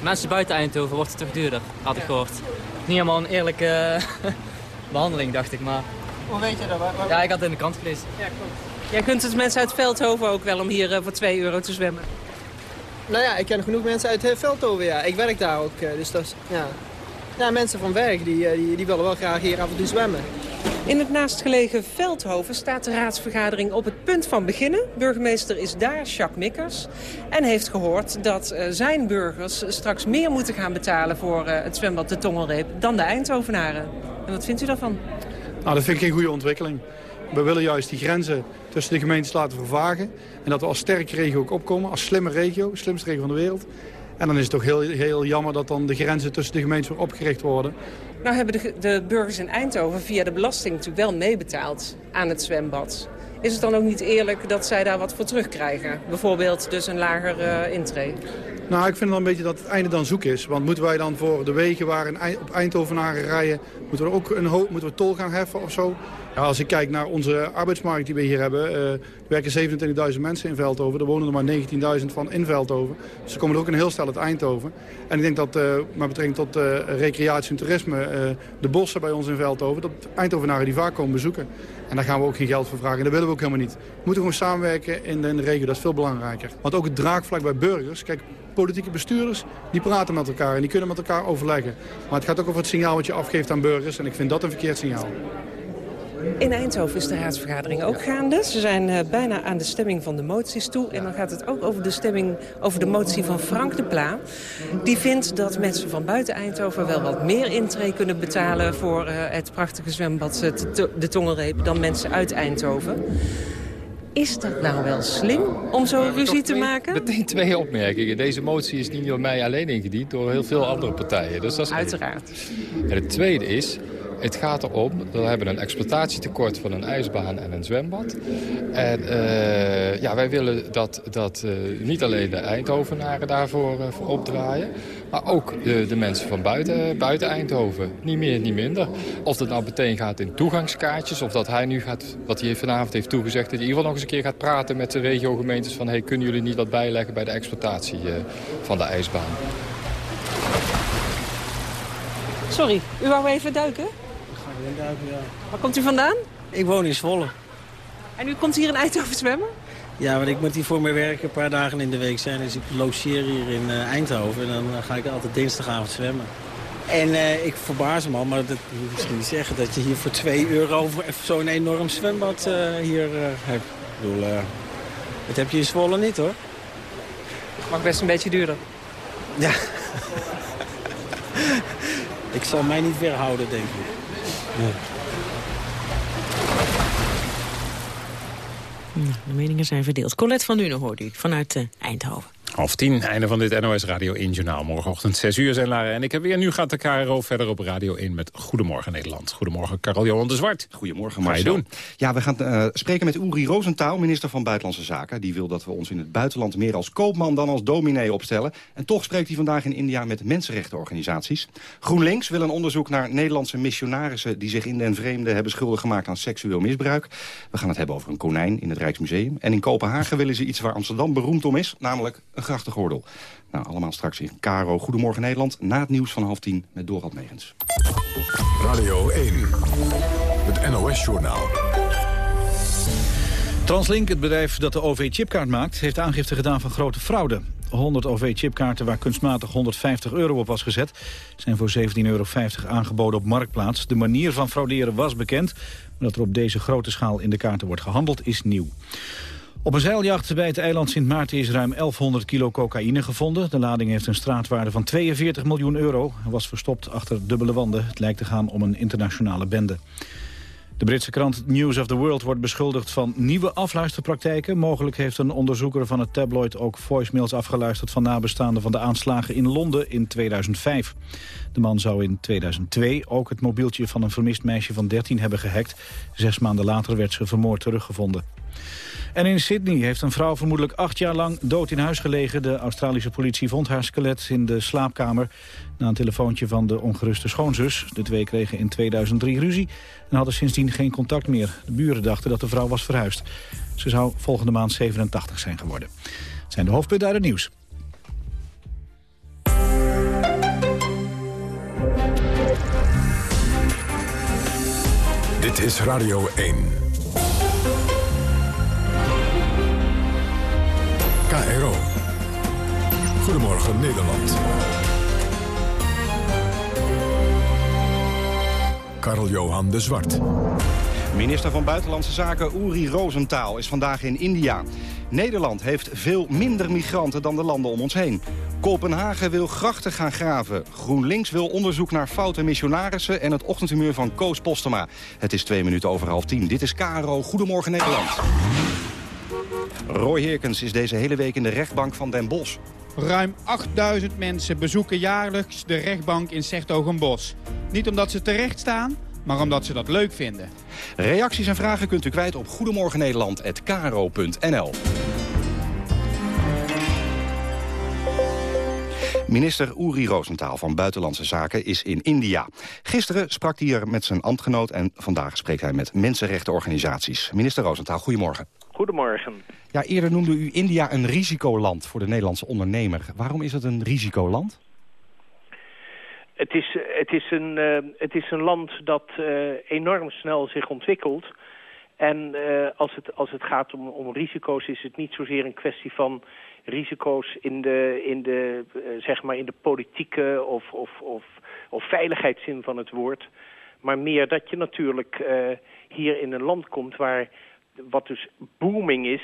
Mensen buiten Eindhoven wordt het toch duurder, had ik gehoord. Niet helemaal een eerlijke eh, behandeling, dacht ik, maar... Hoe weet je dat? Waar, Ja, ik had het in de krant gelezen. Ja, klopt. Jij kunt het mensen uit Veldhoven ook wel om hier uh, voor 2 euro te zwemmen. Nou ja, ik ken genoeg mensen uit Veldhoven, ja. Ik werk daar ook, dus dat is, ja... Ja, mensen van werk die, die, die willen wel graag hier af en toe zwemmen. In het naastgelegen Veldhoven staat de raadsvergadering op het punt van beginnen. Burgemeester is daar, Jacques Mikkers. En heeft gehoord dat uh, zijn burgers straks meer moeten gaan betalen... voor uh, het zwembad de Tongelreep dan de Eindhovenaren. En wat vindt u daarvan? Nou, dat vind ik geen goede ontwikkeling. We willen juist die grenzen tussen de gemeentes laten vervagen. En dat we als sterke regio ook opkomen, als slimme regio, slimste regio van de wereld. En dan is het toch heel, heel jammer dat dan de grenzen tussen de gemeenten opgericht worden. Nou hebben de, de burgers in Eindhoven via de belasting natuurlijk wel meebetaald aan het zwembad. Is het dan ook niet eerlijk dat zij daar wat voor terugkrijgen? Bijvoorbeeld dus een lager uh, intree? Nou, ik vind dan een beetje dat het einde dan zoek is. Want moeten wij dan voor de wegen waar in, op Eindhovenaren rijden... moeten we ook een moeten we tol gaan heffen of zo? Als ik kijk naar onze arbeidsmarkt die we hier hebben... Er werken 27.000 mensen in Veldhoven. Er wonen er maar 19.000 van in Veldhoven. Dus er komen er ook een heel stel uit Eindhoven. En ik denk dat, uh, met betrekking tot uh, recreatie en toerisme... de bossen bij ons in Veldhoven... dat Eindhovenaren die vaak komen bezoeken. En daar gaan we ook geen geld voor vragen. En dat willen we ook helemaal niet. We moeten gewoon samenwerken in de regio. Dat is veel belangrijker. Want ook het draagvlak bij burgers... Kijk, politieke bestuurders, die praten met elkaar en die kunnen met elkaar overleggen. Maar het gaat ook over het signaal wat je afgeeft aan burgers en ik vind dat een verkeerd signaal. In Eindhoven is de raadsvergadering ook gaande. Ze zijn uh, bijna aan de stemming van de moties toe. En dan gaat het ook over de stemming over de motie van Frank de Pla. Die vindt dat mensen van buiten Eindhoven wel wat meer intree kunnen betalen... voor uh, het prachtige zwembad uh, de Tongelreep dan mensen uit Eindhoven. Is dat nou wel slim om zo ruzie te maken? Meteen twee opmerkingen. Deze motie is niet door mij alleen ingediend, door heel veel andere partijen. Dus dat is Uiteraard. En het tweede is, het gaat erom, we hebben een exploitatietekort van een ijsbaan en een zwembad. En uh, ja, wij willen dat, dat uh, niet alleen de Eindhovenaren daarvoor uh, voor opdraaien... maar ook de, de mensen van buiten, buiten Eindhoven. Niet meer, niet minder. Of dat nou meteen gaat in toegangskaartjes... of dat hij nu gaat, wat hij vanavond heeft toegezegd... dat hij in ieder geval nog eens een keer gaat praten met de regiogemeentes... van hey, kunnen jullie niet wat bijleggen bij de exploitatie van de ijsbaan. Sorry, u wou even duiken? Ja. Waar komt u vandaan? Ik woon in Zwolle. En u komt hier in Eindhoven zwemmen? Ja, want ik moet hier voor mijn werk een paar dagen in de week zijn. Dus ik logeer hier in uh, Eindhoven en dan ga ik altijd dinsdagavond zwemmen. En uh, ik verbaas me al, maar dat moet misschien niet zeggen... dat je hier voor 2 euro zo'n enorm zwembad uh, hier hebt. Ik bedoel, dat heb je in Zwolle niet, hoor. Mag best een beetje duurder. Ja. ik zal mij niet weerhouden, denk ik. Ja. de meningen zijn verdeeld. Colette van Nuenen hoorde u vanuit uh, Eindhoven. Half tien, einde van dit NOS Radio 1 Journaal. Morgenochtend 6 uur zijn Lara en ik heb weer. Nu gaat de KRO verder op Radio 1 met Goedemorgen Nederland. Goedemorgen Karel-Johan de Zwart. Goedemorgen Marcel. Ga je doen? Ja, we gaan uh, spreken met Uri Rosenthal, minister van Buitenlandse Zaken. Die wil dat we ons in het buitenland meer als koopman dan als dominee opstellen. En toch spreekt hij vandaag in India met mensenrechtenorganisaties. GroenLinks wil een onderzoek naar Nederlandse missionarissen... die zich in den vreemde hebben schuldig gemaakt aan seksueel misbruik. We gaan het hebben over een konijn in het Rijksmuseum. En in Kopenhagen willen ze iets waar Amsterdam beroemd om is, namelijk een grachtengordel. Nou, allemaal straks in Caro. Goedemorgen Nederland. Na het nieuws van half tien met Dorald Megens. Radio 1. Het NOS-journaal. Translink, het bedrijf dat de OV-chipkaart maakt... heeft aangifte gedaan van grote fraude. 100 OV-chipkaarten waar kunstmatig 150 euro op was gezet... zijn voor 17,50 euro aangeboden op Marktplaats. De manier van frauderen was bekend... maar dat er op deze grote schaal in de kaarten wordt gehandeld is nieuw. Op een zeiljacht bij het eiland Sint Maarten is ruim 1100 kilo cocaïne gevonden. De lading heeft een straatwaarde van 42 miljoen euro. Hij was verstopt achter dubbele wanden. Het lijkt te gaan om een internationale bende. De Britse krant News of the World wordt beschuldigd van nieuwe afluisterpraktijken. Mogelijk heeft een onderzoeker van het tabloid ook voicemails afgeluisterd... van nabestaanden van de aanslagen in Londen in 2005. De man zou in 2002 ook het mobieltje van een vermist meisje van 13 hebben gehackt. Zes maanden later werd ze vermoord teruggevonden. En in Sydney heeft een vrouw vermoedelijk acht jaar lang dood in huis gelegen. De Australische politie vond haar skelet in de slaapkamer... na een telefoontje van de ongeruste schoonzus. De twee kregen in 2003 ruzie en hadden sindsdien geen contact meer. De buren dachten dat de vrouw was verhuisd. Ze zou volgende maand 87 zijn geworden. Het zijn de hoofdpunten uit het nieuws. Dit is Radio 1. KRO. Goedemorgen Nederland. Karl-Johan de Zwart. Minister van Buitenlandse Zaken Uri Rosenthal is vandaag in India. Nederland heeft veel minder migranten dan de landen om ons heen. Kopenhagen wil grachten gaan graven. GroenLinks wil onderzoek naar foute missionarissen... en het ochtendhumeur van Koos Postema. Het is twee minuten over half tien. Dit is KRO. Goedemorgen Nederland. Roy Heerkens is deze hele week in de rechtbank van Den Bosch. Ruim 8000 mensen bezoeken jaarlijks de rechtbank in Sertogenbos. Niet omdat ze terecht staan, maar omdat ze dat leuk vinden. Reacties en vragen kunt u kwijt op goedemorgennederland.kro.nl. Minister Uri Rosenthal van Buitenlandse Zaken is in India. Gisteren sprak hij er met zijn ambtgenoot en vandaag spreekt hij met mensenrechtenorganisaties. Minister Rosenthal, goedemorgen. Goedemorgen. Ja, eerder noemde u India een risicoland voor de Nederlandse ondernemer. Waarom is het een risicoland? Het is, het is, een, uh, het is een land dat uh, enorm snel zich ontwikkelt. En uh, als, het, als het gaat om, om risico's is het niet zozeer een kwestie van risico's in de, in de, zeg maar in de politieke of, of, of, of veiligheidszin van het woord. Maar meer dat je natuurlijk hier in een land komt waar wat dus booming is...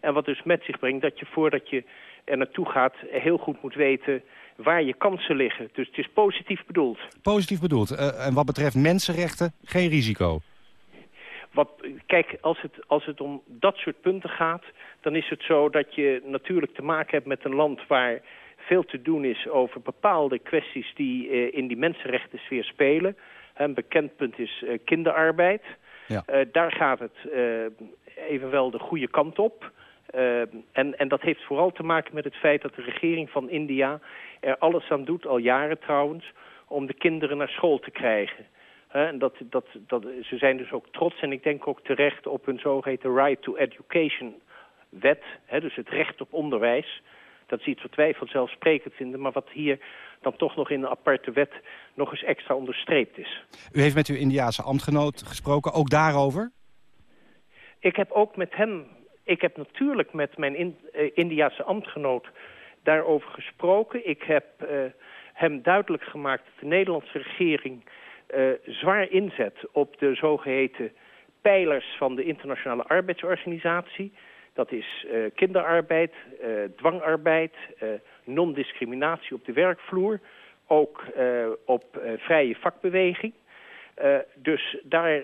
en wat dus met zich brengt dat je voordat je er naartoe gaat... heel goed moet weten waar je kansen liggen. Dus het is positief bedoeld. Positief bedoeld. Uh, en wat betreft mensenrechten, geen risico? Wat, kijk, als het, als het om dat soort punten gaat... dan is het zo dat je natuurlijk te maken hebt met een land... waar veel te doen is over bepaalde kwesties die uh, in die mensenrechten sfeer spelen. Een bekend punt is uh, kinderarbeid... Uh, daar gaat het uh, evenwel de goede kant op. Uh, en, en dat heeft vooral te maken met het feit dat de regering van India er alles aan doet, al jaren trouwens, om de kinderen naar school te krijgen. en dat, dat, dat, ze zijn dus ook trots en ik denk ook terecht op hun zogeheten Right to Education wet. dus het recht op onderwijs. Dat is iets wat wij vanzelfsprekend vinden, maar wat hier dan toch nog in een aparte wet nog eens extra onderstreept is. U heeft met uw Indiaanse ambtgenoot gesproken, ook daarover? Ik heb ook met hem, ik heb natuurlijk met mijn in, uh, Indiaanse ambtgenoot daarover gesproken. Ik heb uh, hem duidelijk gemaakt dat de Nederlandse regering uh, zwaar inzet op de zogeheten pijlers van de internationale arbeidsorganisatie. Dat is uh, kinderarbeid, uh, dwangarbeid, uh, non-discriminatie op de werkvloer. Ook op vrije vakbeweging. Dus daar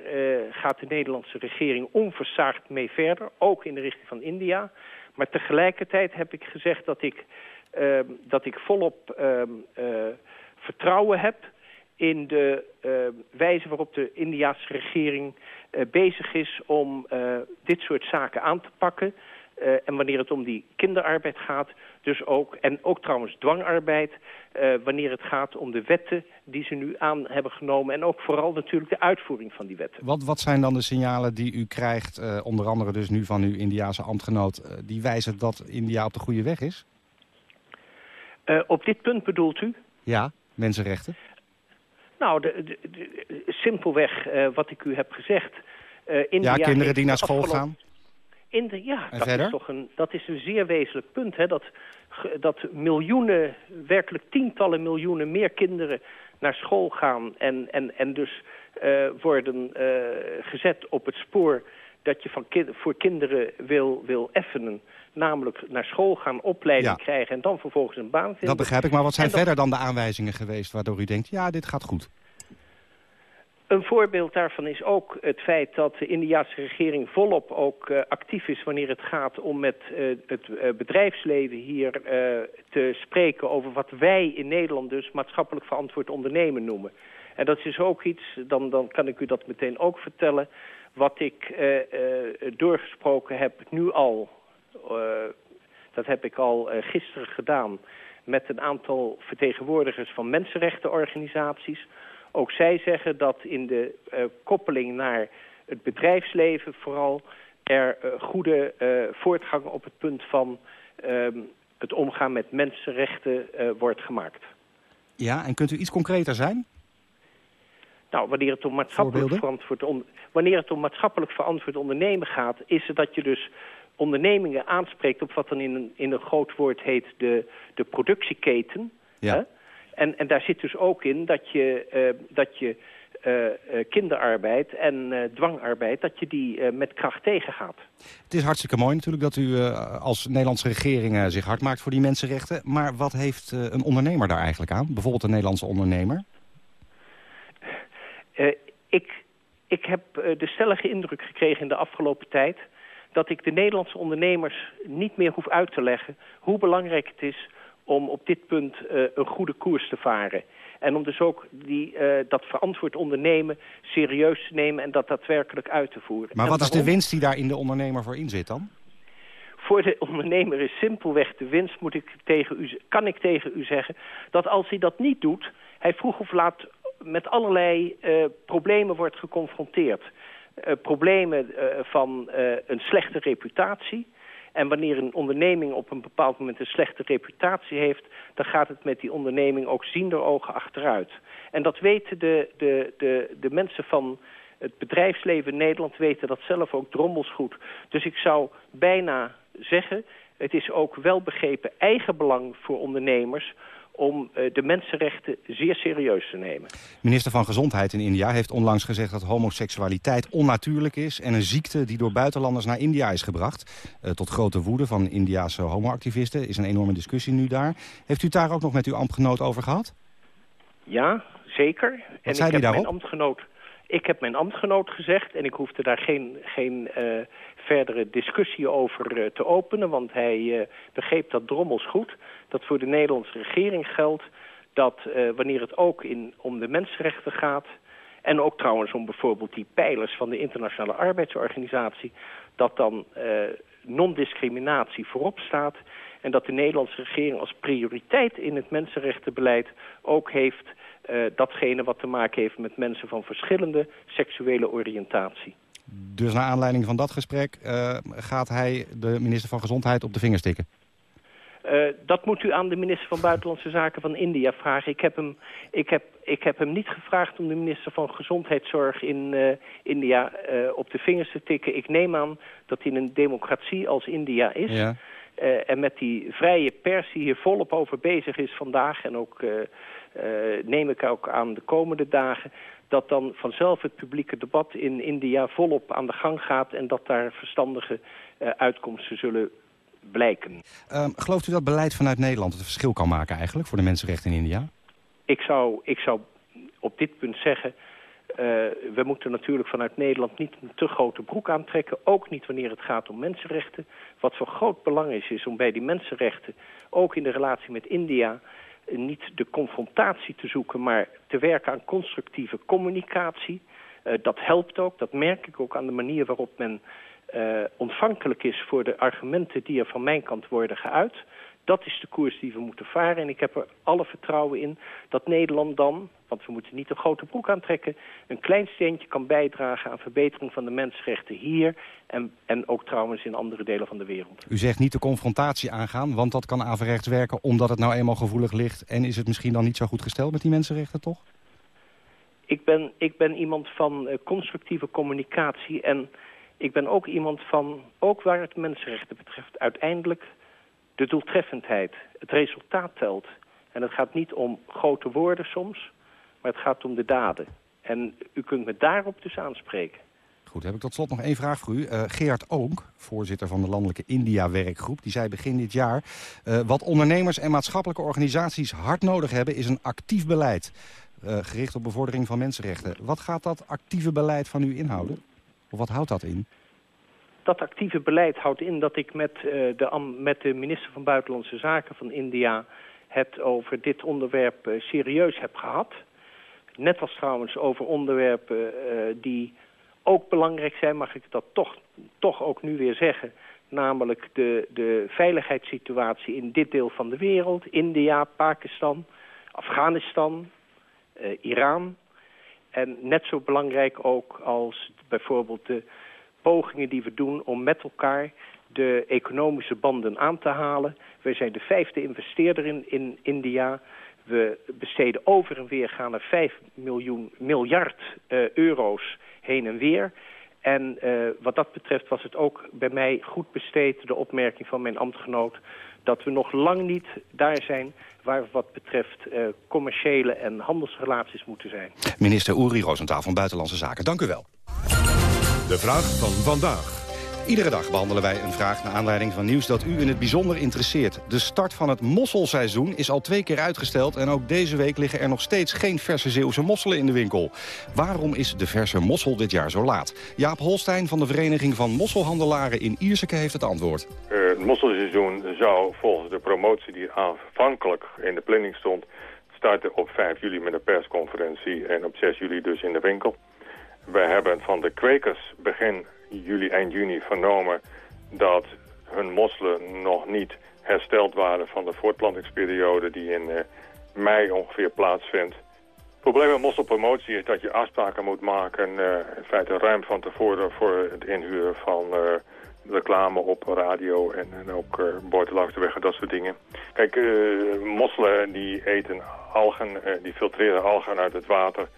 gaat de Nederlandse regering onversaagd mee verder, ook in de richting van India. Maar tegelijkertijd heb ik gezegd dat ik, uh, dat ik volop vertrouwen heb in de wijze waarop de Indiaanse regering bezig is om dit soort zaken aan te pakken. En wanneer het om die kinderarbeid gaat, dus ook, en ook trouwens dwangarbeid, wanneer het gaat om de wetten die ze nu aan hebben genomen. En ook vooral natuurlijk de uitvoering van die wetten. Wat, wat zijn dan de signalen die u krijgt, onder andere dus nu van uw Indiaanse ambtgenoot, die wijzen dat India op de goede weg is? op dit punt bedoelt u? Ja, mensenrechten. Nou, de, de, de, simpelweg wat ik u heb gezegd. India ja, kinderen die naar school gaan. In de, ja, dat is, toch een, dat is een zeer wezenlijk punt. Hè? Dat, dat miljoenen, werkelijk tientallen miljoenen meer kinderen naar school gaan... en, en, en dus uh, worden uh, gezet op het spoor dat je van kind, voor kinderen wil, wil effenen. Namelijk naar school gaan, opleiding ja. krijgen en dan vervolgens een baan vinden. Dat begrijp ik, maar wat zijn verder dan de aanwijzingen geweest... waardoor u denkt, ja, dit gaat goed? Een voorbeeld daarvan is ook het feit dat de Indiaanse regering volop ook uh, actief is wanneer het gaat om met uh, het uh, bedrijfsleven hier te spreken over wat wij in Nederland dus maatschappelijk verantwoord ondernemen noemen. En dat is ook iets, dan, dan kan ik u dat meteen ook vertellen, wat ik doorgesproken heb nu al, dat heb ik al gisteren gedaan met een aantal vertegenwoordigers van mensenrechtenorganisaties ook zij zeggen dat in de uh, koppeling naar het bedrijfsleven vooral er goede voortgang op het punt van ehm, het omgaan met mensenrechten wordt gemaakt. Ja, en kunt u iets concreter zijn? Nou, wanneer het om maatschappelijk verantwoord, on wanneer het om maatschappelijk verantwoord ondernemen gaat, is het dat je dus ondernemingen aanspreekt op wat dan in een, in een groot woord heet de, de productieketen. Ja. Hè? En, en daar zit dus ook in dat je, uh, dat je uh, uh, kinderarbeid en dwangarbeid, dat je die met kracht tegengaat. Het is hartstikke mooi natuurlijk dat u als Nederlandse regering zich hard maakt voor die mensenrechten. Maar wat heeft een ondernemer daar eigenlijk aan? Bijvoorbeeld een Nederlandse ondernemer? ik, ik heb de stellige indruk gekregen in de afgelopen tijd dat ik de Nederlandse ondernemers niet meer hoef uit te leggen hoe belangrijk het is om op dit punt uh, een goede koers te varen. En om dus ook die, uh, dat verantwoord ondernemen serieus te nemen en dat daadwerkelijk uit te voeren. Maar en wat is de winst die daar in de ondernemer voor in zit dan? Voor de ondernemer is simpelweg de winst, moet ik tegen u, kan ik tegen u zeggen, dat als hij dat niet doet, hij vroeg of laat met allerlei uh, problemen wordt geconfronteerd. Uh, problemen uh, van een slechte reputatie, en wanneer een onderneming op een bepaald moment een slechte reputatie heeft... dan gaat het met die onderneming ook ziender ogen achteruit. En dat weten de, de, de, de mensen van het bedrijfsleven in Nederland weten dat zelf ook drommels goed. Dus ik zou bijna zeggen, het is ook wel begrepen eigenbelang voor ondernemers om uh, de mensenrechten zeer serieus te nemen. Minister van Gezondheid in India heeft onlangs gezegd dat homoseksualiteit onnatuurlijk is... en een ziekte die door buitenlanders naar India is gebracht. Uh, tot grote woede van Indiase homoactivisten is een enorme discussie nu daar. Heeft u het daar ook nog met uw ambtgenoot over gehad? Ja, zeker. Wat en zei ik heb daarop? mijn ambtgenoot ik heb mijn ambtgenoot gezegd en ik hoefde daar geen, geen uh, verdere discussie over uh, te openen, want hij uh, begreep dat drommels goed. Dat voor de Nederlandse regering geldt dat wanneer het ook in, om de mensenrechten gaat... en ook trouwens om bijvoorbeeld die pijlers van de Internationale Arbeidsorganisatie... dat dan non-discriminatie voorop staat... en dat de Nederlandse regering als prioriteit in het mensenrechtenbeleid ook heeft uh, datgene wat te maken heeft met mensen van verschillende seksuele oriëntatie. Dus naar aanleiding van dat gesprek uh, gaat hij de minister van Gezondheid op de vingers tikken? Uh, dat moet u aan de minister van Buitenlandse Zaken van India vragen. Ik heb hem, ik heb, ik heb hem niet gevraagd om de minister van Gezondheidszorg in uh, India uh, op de vingers te tikken. Ik neem aan dat in een democratie als India is... Ja. en met die vrije pers die hier volop over bezig is vandaag... en ook neem ik ook aan de komende dagen dat dan vanzelf het publieke debat in India volop aan de gang gaat... en dat daar verstandige uh, uitkomsten zullen blijken. Um, gelooft u dat beleid vanuit Nederland het verschil kan maken eigenlijk... voor de mensenrechten in India? Ik zou, ik zou op dit punt zeggen... we moeten natuurlijk vanuit Nederland niet een te grote broek aantrekken. Ook niet wanneer het gaat om mensenrechten. Wat van groot belang is, is om bij die mensenrechten, ook in de relatie met India niet de confrontatie te zoeken, maar te werken aan constructieve communicatie. Uh, dat helpt ook, dat merk ik ook aan de manier waarop men uh, ontvankelijk is voor de argumenten die er van mijn kant worden geuit. Dat is de koers die we moeten varen. En ik heb er alle vertrouwen in dat Nederland dan, want we moeten niet een grote broek aantrekken... een klein steentje kan bijdragen aan verbetering van de mensenrechten hier... en, en ook trouwens in andere delen van de wereld. U zegt niet de confrontatie aangaan, want dat kan averechts werken... omdat het nou eenmaal gevoelig ligt. En is het misschien dan niet zo goed gesteld met die mensenrechten, toch? Ik ben, ik ben iemand van uh, constructieve communicatie en ik ben ook iemand van, ook waar het mensenrechten betreft... uiteindelijk de doeltreffendheid, het resultaat telt. En het gaat niet om grote woorden soms, maar het gaat om de daden. En u kunt me daarop dus aanspreken. Goed, heb ik tot slot nog één vraag voor u. Uh, Gerard Oonk, voorzitter van de landelijke India-werkgroep... die zei begin dit jaar... Uh, wat ondernemers en maatschappelijke organisaties hard nodig hebben... is een actief beleid, uh, gericht op bevordering van mensenrechten. Wat gaat dat actieve beleid van u inhouden? Of wat houdt dat in? Dat actieve beleid houdt in dat ik met, uh, de, met de minister van Buitenlandse Zaken van India het over dit onderwerp uh, serieus heb gehad. Net als trouwens over onderwerpen uh, die ook belangrijk zijn, mag ik dat toch, toch ook nu weer zeggen. Namelijk de, de veiligheidssituatie in dit deel van de wereld. India, Pakistan, Afghanistan, Iran. En net zo belangrijk ook als bijvoorbeeld de pogingen die we doen om met elkaar de economische banden aan te halen. Wij zijn de vijfde investeerder in, in India. We besteden over en weer gaan er 5 miljoen, miljard uh, euro's heen en weer. En uh, wat dat betreft was het ook bij mij goed besteed, de opmerking van mijn ambtgenoot, dat we nog lang niet daar zijn waar wat betreft uh, commerciële en handelsrelaties moeten zijn. Minister Uri Roosentaal van Buitenlandse Zaken, dank u wel. De vraag van vandaag. Iedere dag behandelen wij een vraag naar aanleiding van nieuws dat u in het bijzonder interesseert. De start van het mosselseizoen is al twee keer uitgesteld... en ook deze week liggen er nog steeds geen verse Zeeuwse mosselen in de winkel. Waarom is de verse mossel dit jaar zo laat? Jaap Holstein van de Vereniging van Mosselhandelaren in Ierseke heeft het antwoord. Uh, het mosselseizoen zou volgens de promotie die aanvankelijk in de planning stond... starten op 5 juli met een persconferentie en op 6 juli dus in de winkel. Wij hebben van de kwekers begin juli, eind juni vernomen dat hun mosselen nog niet hersteld waren van de voortplantingsperiode die in uh, mei ongeveer plaatsvindt. Het probleem met mosselpromotie is dat je afspraken moet maken, uh, in feite ruim van tevoren voor het inhuren van uh, reclame op radio en, en ook borden langs de weg en dat soort dingen. Kijk, mosselen die eten algen, die filtreren algen uit het water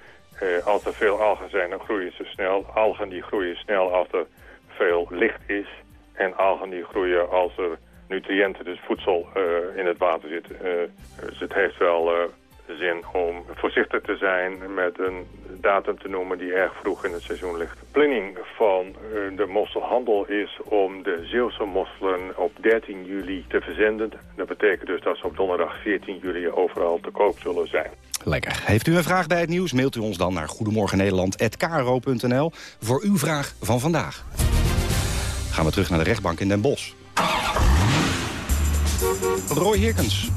uh, als er veel algen zijn, dan groeien ze snel. Algen die groeien snel als er veel licht is. En algen die groeien als er nutriënten, dus voedsel, uh, in het water zit. Uh, dus het heeft wel zin om voorzichtig te zijn met een datum te noemen die erg vroeg in het seizoen ligt. De planning van de mosselhandel is om de Zeeuwse mosselen op 13 juli te verzenden. Dat betekent dus dat ze op donderdag 14 juli overal te koop zullen zijn. Lekker. Heeft u een vraag bij het nieuws, mailt u ons dan naar goedemorgennederland.kro.nl voor uw vraag van vandaag. Gaan we terug naar de rechtbank in Den Bosch. Roy Hirkens.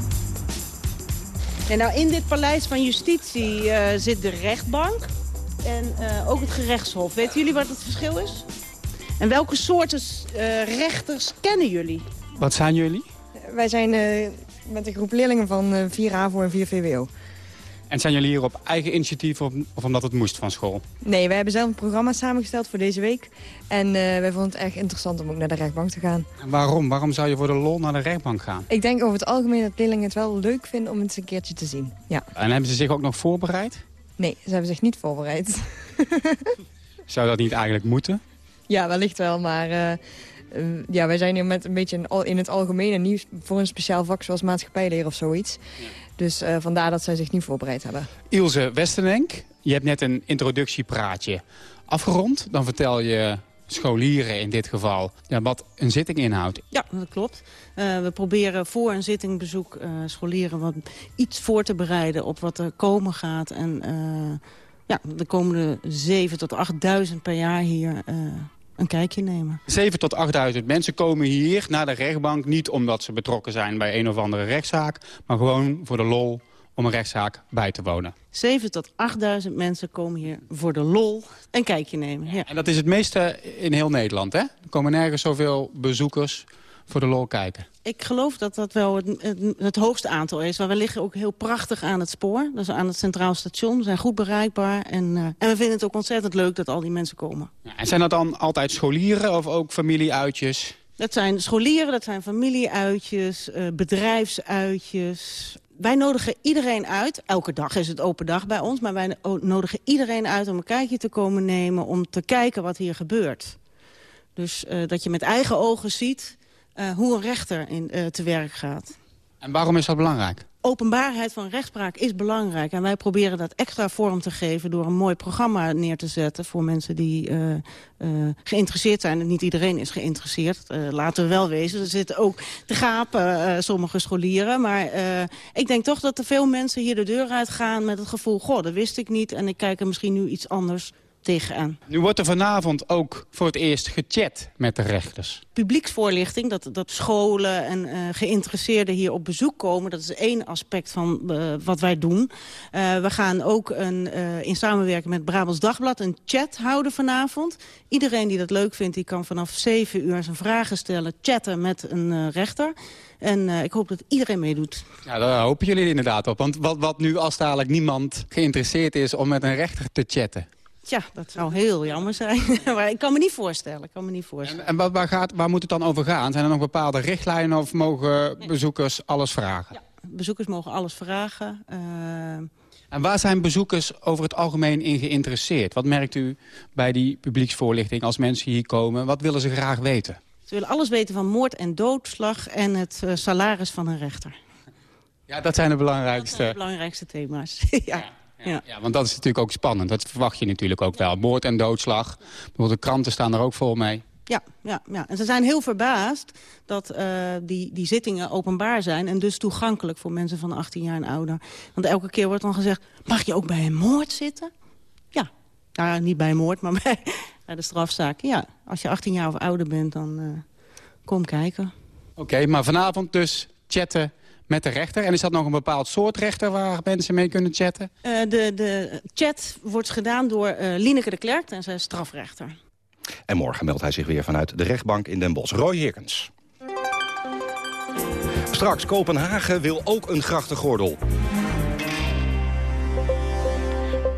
En nou, in dit paleis van justitie uh, zit de rechtbank en uh, ook het gerechtshof. Weten jullie wat het verschil is? En welke soorten uh, rechters kennen jullie? Wat zijn jullie? Wij zijn met een groep leerlingen van 4 AVO en 4 VWO. En zijn jullie hier op eigen initiatief of, of omdat het moest van school? Nee, wij hebben zelf een programma samengesteld voor deze week. En uh, wij vonden het erg interessant om ook naar de rechtbank te gaan. En waarom? Waarom zou je voor de lol naar de rechtbank gaan? Ik denk over het algemeen dat leerlingen het wel leuk vinden om het eens een keertje te zien. Ja. En hebben ze zich ook nog voorbereid? Nee, ze hebben zich niet voorbereid. zou dat niet eigenlijk moeten? Ja, wellicht wel, maar... Uh, uh, ja, wij zijn hier met een beetje in, in het algemeen en niet voor een speciaal vak zoals maatschappijleer of zoiets. Ja. Dus uh, vandaar dat zij zich niet voorbereid hebben. Ilse Westenenk, je hebt net een introductiepraatje afgerond. Dan vertel je scholieren in dit geval ja, wat een zitting inhoudt. Ja, dat klopt. Uh, we proberen voor een zittingbezoek uh, scholieren wat iets voor te bereiden op wat er komen gaat. En ja, de komende 7 tot 8.000 per jaar hier uh, een kijkje nemen. 7 tot 8.000 mensen komen hier naar de rechtbank... niet omdat ze betrokken zijn bij een of andere rechtszaak... maar gewoon voor de lol om een rechtszaak bij te wonen. 7 tot 8.000 mensen komen hier voor de lol een kijkje nemen. Ja. En dat is het meeste in heel Nederland, hè? Er komen nergens zoveel bezoekers voor de lol kijken. Ik geloof dat dat wel het, het, het, hoogste aantal is. Maar we liggen ook heel prachtig aan het spoor. Dus aan het Centraal Station. We zijn goed bereikbaar. En, uh, en we vinden het ook ontzettend leuk dat al die mensen komen. Ja, en zijn dat dan altijd scholieren of ook familieuitjes? Dat zijn scholieren, dat zijn familieuitjes, uh, bedrijfsuitjes. Wij nodigen iedereen uit. Elke dag is het open dag bij ons. Maar wij nodigen iedereen uit om een kijkje te komen nemen... om te kijken wat hier gebeurt. Dus uh, dat je met eigen ogen ziet hoe een rechter in, uh, te werk gaat. En waarom is dat belangrijk? Openbaarheid van rechtspraak is belangrijk. En wij proberen dat extra vorm te geven door een mooi programma neer te zetten... voor mensen die uh, geïnteresseerd zijn. En niet iedereen is geïnteresseerd, laten we wel wezen. Er zitten ook te gapen sommige scholieren. Maar ik denk toch dat er veel mensen hier de deur uitgaan met het gevoel... goh, dat wist ik niet en ik kijk er misschien nu iets anders tegenaan. Nu wordt er vanavond ook voor het eerst gechat met de rechters. Publieksvoorlichting, dat, dat scholen en uh, geïnteresseerden hier op bezoek komen... dat is één aspect van uh, wat wij doen. Uh, we gaan ook een, in samenwerking met Brabants Dagblad een chat houden vanavond. Iedereen die dat leuk vindt, die kan vanaf 7 uur zijn vragen stellen... chatten met een rechter. En ik hoop dat iedereen meedoet. Ja, daar hopen jullie inderdaad op. Want wat, wat nu als dadelijk niemand geïnteresseerd is om met een rechter te chatten? Tja, dat zou heel jammer zijn. maar ik kan me niet voorstellen. Ik kan me niet voorstellen. En, en waar, gaat, waar moet het dan over gaan? Zijn er nog bepaalde richtlijnen of mogen bezoekers alles vragen? Ja, bezoekers mogen alles vragen. Uh... En waar zijn bezoekers over het algemeen in geïnteresseerd? Wat merkt u bij die publieksvoorlichting als mensen hier komen? Wat willen ze graag weten? Ze willen alles weten van moord en doodslag en het uh, salaris van een rechter. Ja, dat zijn de belangrijkste, dat zijn de belangrijkste thema's. ja. ja. Ja. ja. want dat is natuurlijk ook spannend. Dat verwacht je natuurlijk ook wel. Moord en doodslag. Bijvoorbeeld de kranten staan er ook vol mee. Ja, ja, ja. en ze zijn heel verbaasd dat uh, die, die zittingen openbaar zijn... en dus toegankelijk voor mensen van 18 jaar en ouder. Want elke keer wordt dan gezegd... mag je ook bij een moord zitten? Ja, nou, niet bij een moord, maar bij, bij de strafzaken. Ja, als je 18 jaar of ouder bent, dan uh, kom kijken. Oké, okay, maar vanavond dus chatten met de rechter. En is dat nog een bepaald soort rechter waar mensen mee kunnen chatten? Uh, de, de chat wordt gedaan door uh, Lineke de Klerk en zij is strafrechter. En morgen meldt hij zich weer vanuit de rechtbank in Den Bosch. Roy Hirkens. Straks, Kopenhagen wil ook een grachtengordel.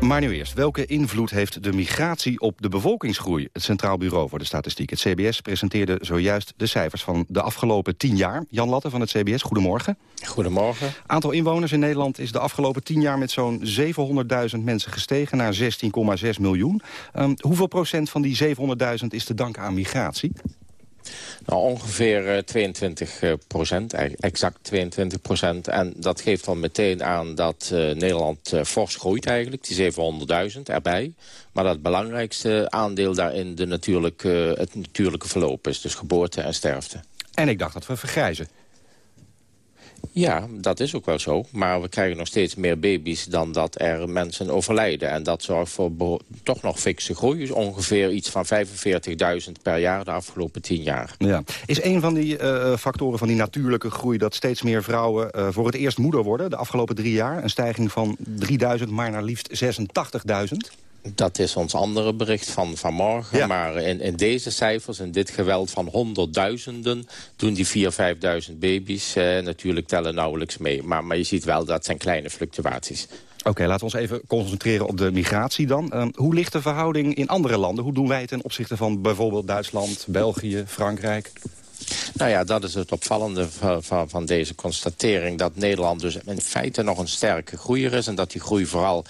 Maar nu eerst, welke invloed heeft de migratie op de bevolkingsgroei? Het Centraal Bureau voor de Statistiek, het CBS, presenteerde zojuist de cijfers van de afgelopen tien jaar. Jan Latte van het CBS, goedemorgen. Goedemorgen. Aantal inwoners in Nederland is de afgelopen tien jaar met zo'n 700.000 mensen gestegen naar 16,6 miljoen. Um, hoeveel procent van die 700.000 is te danken aan migratie? Nou, ongeveer 22 eh, procent, exact 22 procent. En dat geeft dan meteen aan dat uh, Nederland fors groeit eigenlijk, die 700.000 erbij. Maar dat belangrijkste aandeel daarin de het natuurlijke verloop is. Dus geboorte en sterfte. En ik dacht dat we vergrijzen. Ja, dat is ook wel zo. Maar we krijgen nog steeds meer baby's dan dat er mensen overlijden. En dat zorgt voor toch nog fikse groei. Dus ongeveer iets van 45.000 per jaar de afgelopen tien jaar. Ja. Is een van die uh, factoren van die natuurlijke groei... dat steeds meer vrouwen uh, voor het eerst moeder worden de afgelopen drie jaar? Een stijging van 3.000 maar naar liefst 86.000? Dat is ons andere bericht van vanmorgen. Ja. Maar in, in deze cijfers, in dit geweld van honderdduizenden... doen die 4.000, 5.000 baby's eh, natuurlijk tellen nauwelijks mee. Maar, maar je ziet wel, dat zijn kleine fluctuaties. Oké, okay, laten we ons even concentreren op de migratie dan. Uh, hoe ligt de verhouding in andere landen? Hoe doen wij het ten opzichte van bijvoorbeeld Duitsland, België, Frankrijk? Nou ja, dat is het opvallende van, van, van, deze constatering... dat Nederland dus in feite nog een sterke groeier is... en dat die groei vooral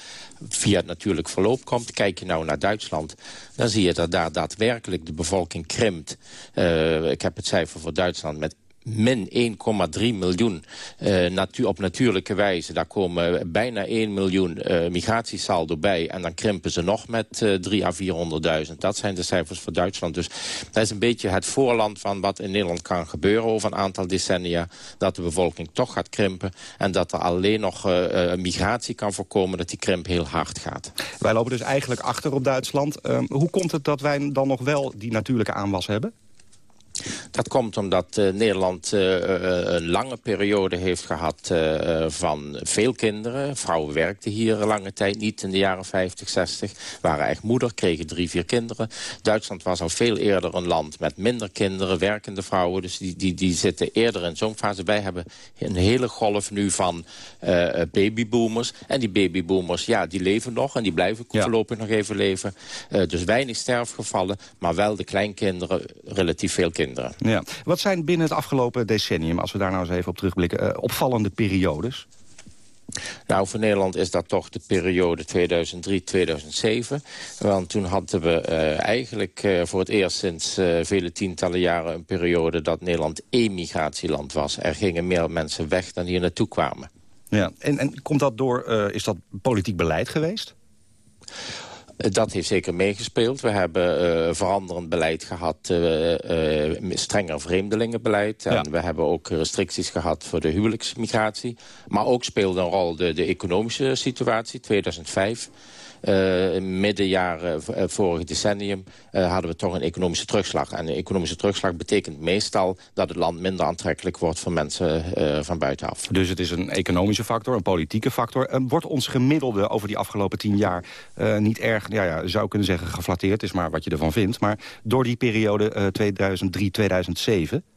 via het natuurlijk verloop komt. Kijk je nou naar Duitsland, dan zie je dat daar daadwerkelijk de bevolking krimpt. Uh, ik heb het cijfer voor Duitsland met min 1,3 miljoen uh, op natuurlijke wijze. Daar komen bijna 1 miljoen uh, migratiesaldo bij. En dan krimpen ze nog met uh, 3 à 400.000. Dat zijn de cijfers voor Duitsland. Dus dat is een beetje het voorland van wat in Nederland kan gebeuren over een aantal decennia. Dat de bevolking toch gaat krimpen. En dat er alleen nog migratie kan voorkomen dat die krimp heel hard gaat. Wij lopen dus eigenlijk achter op Duitsland. Ehm, hoe komt het dat wij dan nog wel die natuurlijke aanwas hebben? Dat komt omdat uh, Nederland uh, een lange periode heeft gehad uh, van veel kinderen. Vrouwen werkten hier lange tijd niet in de jaren 50, 60. Waren echt moeder, kregen drie, vier kinderen. Duitsland was al veel eerder een land met minder kinderen, werkende vrouwen. Dus die, die, die zitten eerder in zo'n fase. Wij hebben een hele golf nu van babyboomers. En die babyboomers, ja, die leven nog en die blijven ja. voorlopig nog even leven. dus weinig sterfgevallen, maar wel de kleinkinderen relatief veel kinderen. Ja. Wat zijn binnen het afgelopen decennium, als we daar nou eens even op terugblikken... Uh, opvallende periodes? Nou, voor Nederland is dat toch de periode 2003-2007. Want toen hadden we uh, eigenlijk uh, voor het eerst sinds uh, vele tientallen jaren... een periode dat Nederland emigratieland was. Er gingen meer mensen weg dan hier naartoe kwamen. Ja, en, en komt dat door, is dat politiek beleid geweest? Dat heeft zeker meegespeeld. We hebben uh, veranderend beleid gehad, uh, uh, strenger vreemdelingenbeleid. En we hebben ook restricties gehad voor de huwelijksmigratie. Maar ook speelde een rol de, de economische situatie, 2005. Uh, midden jaren uh, vorig decennium uh, hadden we toch een economische terugslag. En een economische terugslag betekent meestal dat het land minder aantrekkelijk wordt voor mensen van buitenaf. Dus het is een economische factor, een politieke factor. wordt ons gemiddelde over die afgelopen tien jaar niet erg, ja, ja, zou kunnen zeggen geflatteerd, is maar wat je ervan vindt. Maar door die periode 2003-2007...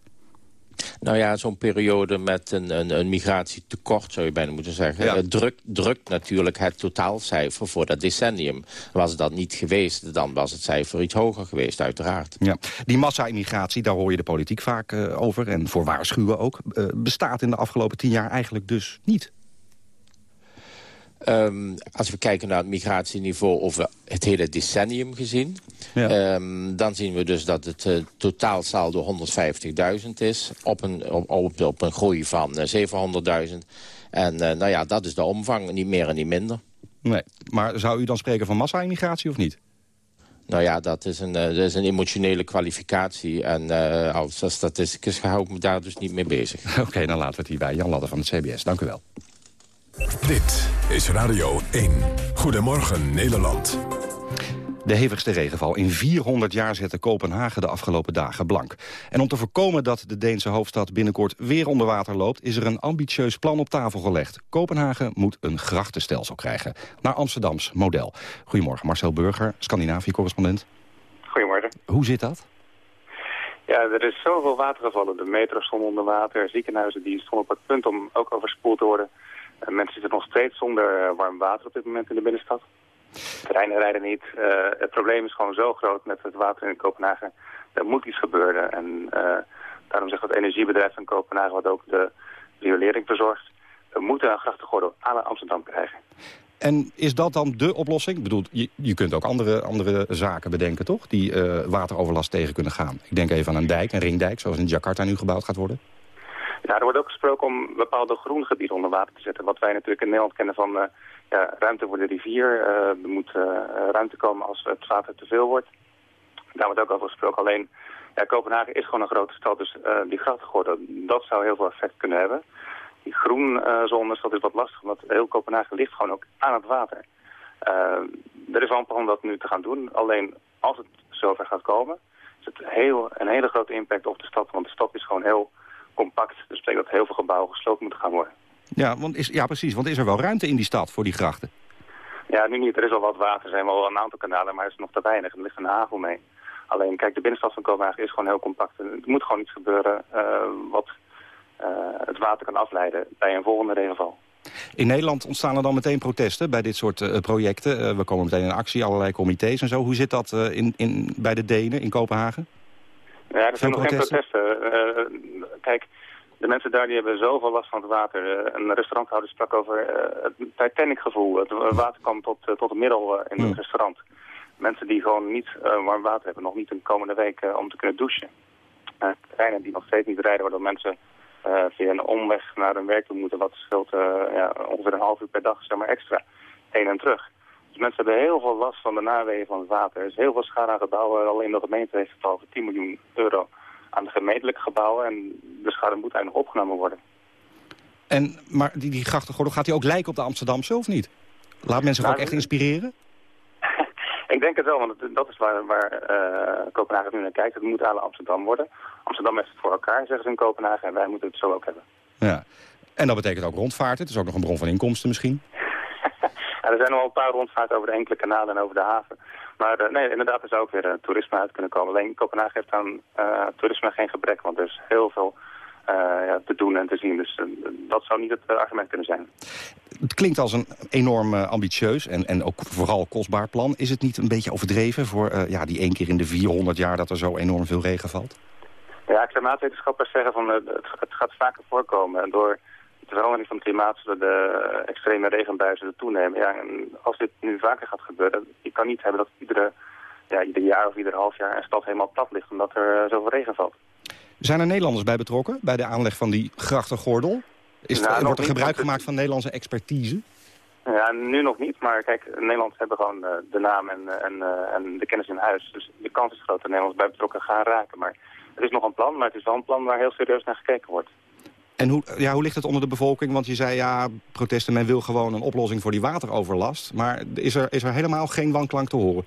Nou ja, zo'n periode met een, een, een, migratietekort, zou je bijna moeten zeggen... Ja. Drukt, drukt natuurlijk het totaalcijfer voor dat decennium. Was dat niet geweest, dan was het cijfer iets hoger geweest, uiteraard. Ja. Die massa-immigratie, daar hoor je de politiek vaak uh, over... en voor waarschuwen ook, uh, bestaat in de afgelopen tien jaar eigenlijk dus niet. Um, als we kijken naar het migratieniveau over het hele decennium gezien... Ja. Um, dan zien we dus dat het uh, totaal saldo 150.000 is... Op een, op, op, op, een groei van uh, 700.000. En uh, nou ja, dat is de omvang, niet meer en niet minder. Nee, maar zou u dan spreken van massa-immigratie of niet? Nou ja, dat is een, dat is een emotionele kwalificatie. En uh, als statisticus hou ik me daar dus niet mee bezig. Oké, okay, dan laten we het hierbij. Jan Ladder van het CBS, dank u wel. Dit is Radio 1. Goedemorgen Nederland. De hevigste regenval in 400 jaar zette Kopenhagen de afgelopen dagen blank. En om te voorkomen dat de Deense hoofdstad binnenkort weer onder water loopt... is er een ambitieus plan op tafel gelegd. Kopenhagen moet een grachtenstelsel krijgen. Naar Amsterdams model. Goedemorgen, Marcel Burger, Scandinavië-correspondent. Goedemorgen. Hoe zit dat? Ja, er is zoveel water gevallen. De metro stond onder water, ziekenhuizen die stonden op het punt om ook overspoeld te worden... Uh, mensen zitten nog steeds zonder uh, warm water op dit moment in de binnenstad. Treinen rijden niet. Uh, het probleem is gewoon zo groot met het water in Kopenhagen. Er moet iets gebeuren. En daarom zegt het energiebedrijf van Kopenhagen, wat ook de riolering verzorgt... we moeten een grachtengordel aan Amsterdam krijgen. En is dat dan de oplossing? Ik bedoel, je, je kunt ook andere, andere zaken bedenken, toch? Die wateroverlast tegen kunnen gaan. Ik denk even aan een dijk, een ringdijk, zoals in Jakarta nu gebouwd gaat worden. Ja, er wordt ook gesproken om bepaalde groengebieden onder water te zetten. Wat wij natuurlijk in Nederland kennen van uh, ja, ruimte voor de rivier. Uh, er moet uh, ruimte komen als het water te veel wordt. Daar wordt ook over gesproken. Alleen, ja, Kopenhagen is gewoon een grote stad, dus die grachtengordel, dat zou heel veel effect kunnen hebben. Die groenzones, dat is wat lastig, want heel Kopenhagen ligt gewoon ook aan het water. er is wel plan om dat nu te gaan doen. Alleen, als het zover gaat komen, is het heel, een hele grote impact op de stad. Want de stad is gewoon heel compact. Dus dat betekent dat heel veel gebouwen gesloopt moeten gaan worden. Ja, want is, ja, precies. Want is er wel ruimte in die stad voor die grachten? Ja, nu niet. Er is al wat water. Er zijn wel een aantal kanalen, maar er is nog te weinig. Er ligt een havel mee. Alleen, kijk, de binnenstad van Kopenhagen is gewoon heel compact. Er moet gewoon iets gebeuren uh, wat uh, het water kan afleiden bij een volgende regenval. In Nederland ontstaan er dan meteen protesten bij dit soort uh, projecten. we komen meteen in actie, allerlei comité's en zo. Hoe zit dat in, in, bij de Denen in Kopenhagen? Ja, er zijn nog geen protesten. Uh, kijk, de mensen daar die hebben zoveel last van het water. Uh, een restauranthouder sprak over uh, het Titanic-gevoel. Het water kwam tot, tot het middel in het restaurant. Mensen die gewoon niet warm water hebben, nog niet een komende week om te kunnen douchen. treinen die nog steeds niet rijden, waardoor mensen via een omweg naar hun werk toe moeten. Wat scheelt ja, ongeveer een half uur per dag zeg maar, extra heen en terug. Dus mensen hebben heel veel last van de nawegen van het water. Er is heel veel schade aan gebouwen. Alleen de gemeente heeft het over 10 miljoen euro aan de gemeentelijke gebouwen. En de schade moet eigenlijk opgenomen worden. En, maar die, die grachtengordel, gaat die ook lijken op de Amsterdamse of niet? Laat mensen zich ook echt inspireren? Ik denk het wel, want dat is waar, waar uh, Kopenhagen nu naar kijkt. Het moet alle Amsterdam worden. Amsterdam heeft het voor elkaar, zeggen ze in Kopenhagen. En wij moeten het zo ook hebben. Ja. En dat betekent ook rondvaart. Het is ook nog een bron van inkomsten misschien. ja, er zijn nog wel een paar rondvaarten over de enkele kanalen en over de haven. Maar uh, nee, inderdaad, er zou ook weer uh, toerisme uit kunnen komen. Alleen Kopenhagen heeft aan toerisme geen gebrek, want er is heel veel uh, ja, te doen en te zien. Dus uh, dat zou niet het uh, argument kunnen zijn. Het klinkt als een enorm ambitieus en, en ook vooral kostbaar plan. Is het niet een beetje overdreven voor ja, die één keer in de 400 jaar dat er zo enorm veel regen valt? Ja, klimaatwetenschappers zeggen van het, het gaat vaker voorkomen. En door de verandering van het klimaat zullen de extreme regenbuizen toenemen. Ja, en als dit nu vaker gaat gebeuren, je kan niet hebben dat iedere, ja, ieder jaar of ieder half jaar een stad helemaal plat ligt omdat er zoveel regen valt. Zijn er Nederlanders bij betrokken, bij de aanleg van die grachtengordel? Is nou, wordt er gebruik gemaakt van Nederlandse expertise? Ja, nu nog niet, maar kijk, Nederlanders hebben gewoon uh, de naam en, en, uh, en de kennis in huis. Dus de kans is groot dat Nederlanders bij betrokken gaan raken. Maar het is nog een plan, maar het is wel een plan waar heel serieus naar gekeken wordt. En hoe, ja, hoe ligt het onder de bevolking? Want je zei, ja, protesten, men wil gewoon een oplossing voor die wateroverlast. Maar is er, is er helemaal geen wanklank te horen?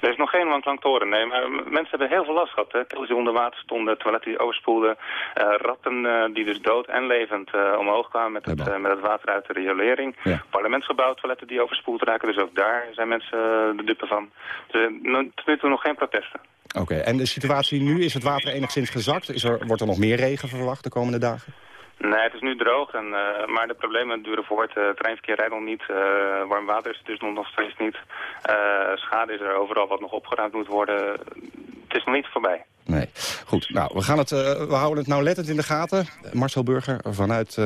Er is nog geen wanklank te horen, nee. Maar mensen hebben heel veel last gehad. Hè. die onder water stonden, toiletten die overspoelden. Uh, ratten uh, die dus dood en levend uh, omhoog kwamen met het, met het water uit de riolering. Ja. Parlementsgebouw, toiletten die overspoeld raken. Dus ook daar zijn mensen de dupe van. Dus tot nu toe nog geen protesten. Oké, en de situatie nu, is het water enigszins gezakt? Is er, wordt er nog meer regen verwacht de komende dagen? Nee, het is nu droog, en, uh, maar de problemen duren voort. Uh, het treinverkeer rijdt nog niet, uh, warm water is dus nog steeds niet. schade is er overal wat nog opgeruimd moet worden. Het is nog niet voorbij. Nee. Goed, nou, we, gaan het, we houden het nauwlettend in de gaten. Marcel Burger vanuit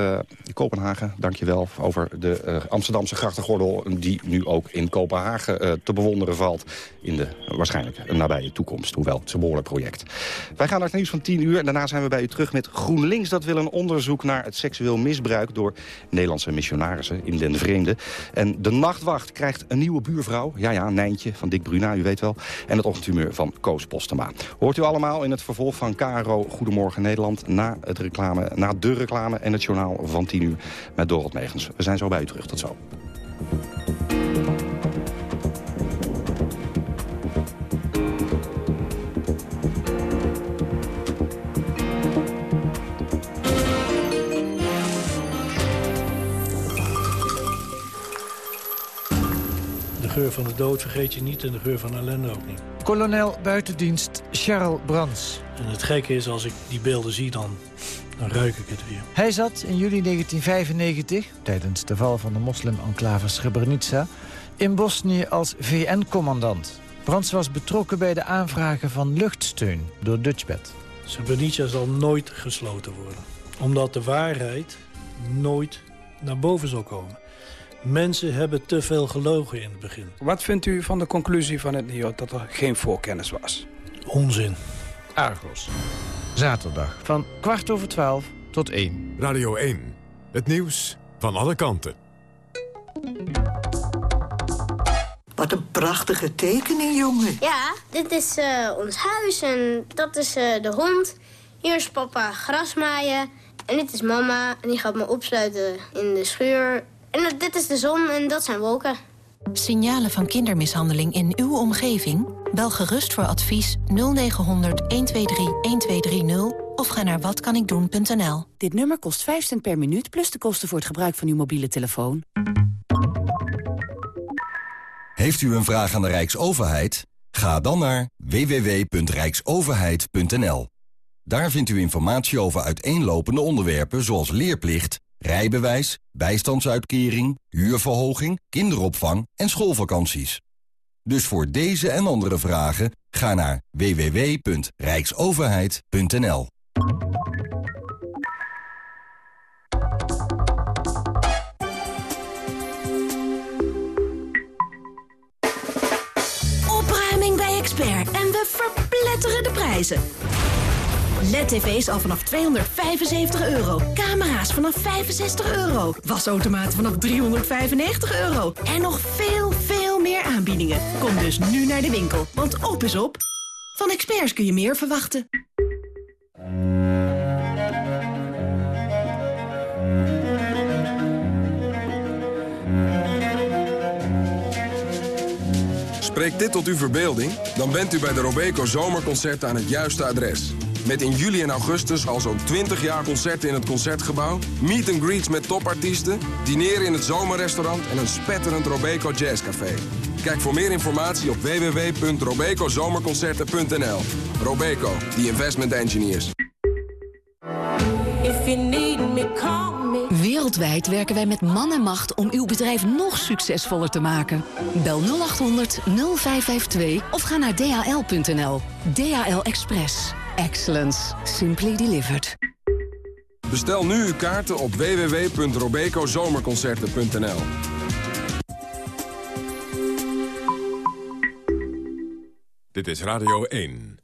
Kopenhagen, dankjewel over de Amsterdamse grachtengordel... die nu ook in Kopenhagen te bewonderen valt in de waarschijnlijk nabije toekomst. Hoewel, het is een behoorlijk project. Wij gaan naar het nieuws van 10 uur en daarna zijn we bij u terug met GroenLinks. Dat wil een onderzoek naar het seksueel misbruik door Nederlandse missionarissen in den vreemde. En de nachtwacht krijgt een nieuwe buurvrouw. Ja, ja, Nijntje van Dick Bruna, u weet wel. En het ochtendhumeur van Koos Postema. Hoort u allemaal in het vervolg van KRO Goedemorgen Nederland... na, het reclame, na de reclame en het journaal van 10 uur met Dorot Megens. We zijn zo bij u terug. Tot zo. Geur van de dood vergeet je niet en de geur van ellende ook niet. Kolonel buitendienst Charles Brands. En het gekke is, als ik die beelden zie, dan, dan ruik ik het weer. Hij zat in juli 1995, tijdens de val van de moslim-enclave Srebrenica... in Bosnië als VN-commandant. Brands was betrokken bij de aanvragen van luchtsteun door Dutchbed. Srebrenica zal nooit gesloten worden. Omdat de waarheid nooit naar boven zal komen. Mensen hebben te veel gelogen in het begin. Wat vindt u van de conclusie van het NIO dat er geen voorkennis was? Onzin. Argos. Zaterdag van kwart over twaalf tot één. Radio 1. Het nieuws van alle kanten. Wat een prachtige tekening, jongen. Ja, dit is uh, ons huis en dat is uh, de hond. Hier is papa grasmaaien. En dit is mama en die gaat me opsluiten in de schuur. En dit is de zon en dat zijn wolken. Signalen van kindermishandeling in uw omgeving? Bel gerust voor advies 0900 123 1230 of ga naar watkanikdoen.nl. Dit nummer kost 5 cent per minuut plus de kosten voor het gebruik van uw mobiele telefoon. Heeft u een vraag aan de Rijksoverheid? Ga dan naar www.rijksoverheid.nl. Daar vindt u informatie over uiteenlopende onderwerpen zoals leerplicht rijbewijs, bijstandsuitkering, huurverhoging, kinderopvang en schoolvakanties. Dus voor deze en andere vragen ga naar www.rijksoverheid.nl. Opruiming bij Expert en we verpletteren de prijzen. LED-tv's al vanaf 275 euro. Camera's vanaf 65 euro. Wasautomaten vanaf 395 euro. En nog veel, veel meer aanbiedingen. Kom dus nu naar de winkel, want op is op. Van experts kun je meer verwachten. Spreekt dit tot uw verbeelding? Dan bent u bij de Robeco Zomerconcerten aan het juiste adres. Met in juli en augustus al zo'n 20 jaar concerten in het Concertgebouw... meet and greets met topartiesten, dineren in het zomerrestaurant... en een spetterend Robeco Jazzcafé. Kijk voor meer informatie op www.robecozomerconcerten.nl. Robeco, the investment engineers. Wereldwijd werken wij met man en macht om uw bedrijf nog succesvoller te maken. Bel 0800 0552 of ga naar dhl.nl. DHL Express. Excellence. Simply delivered. Bestel nu uw kaarten op www.robecozomerconcerten.nl. Dit is Radio 1.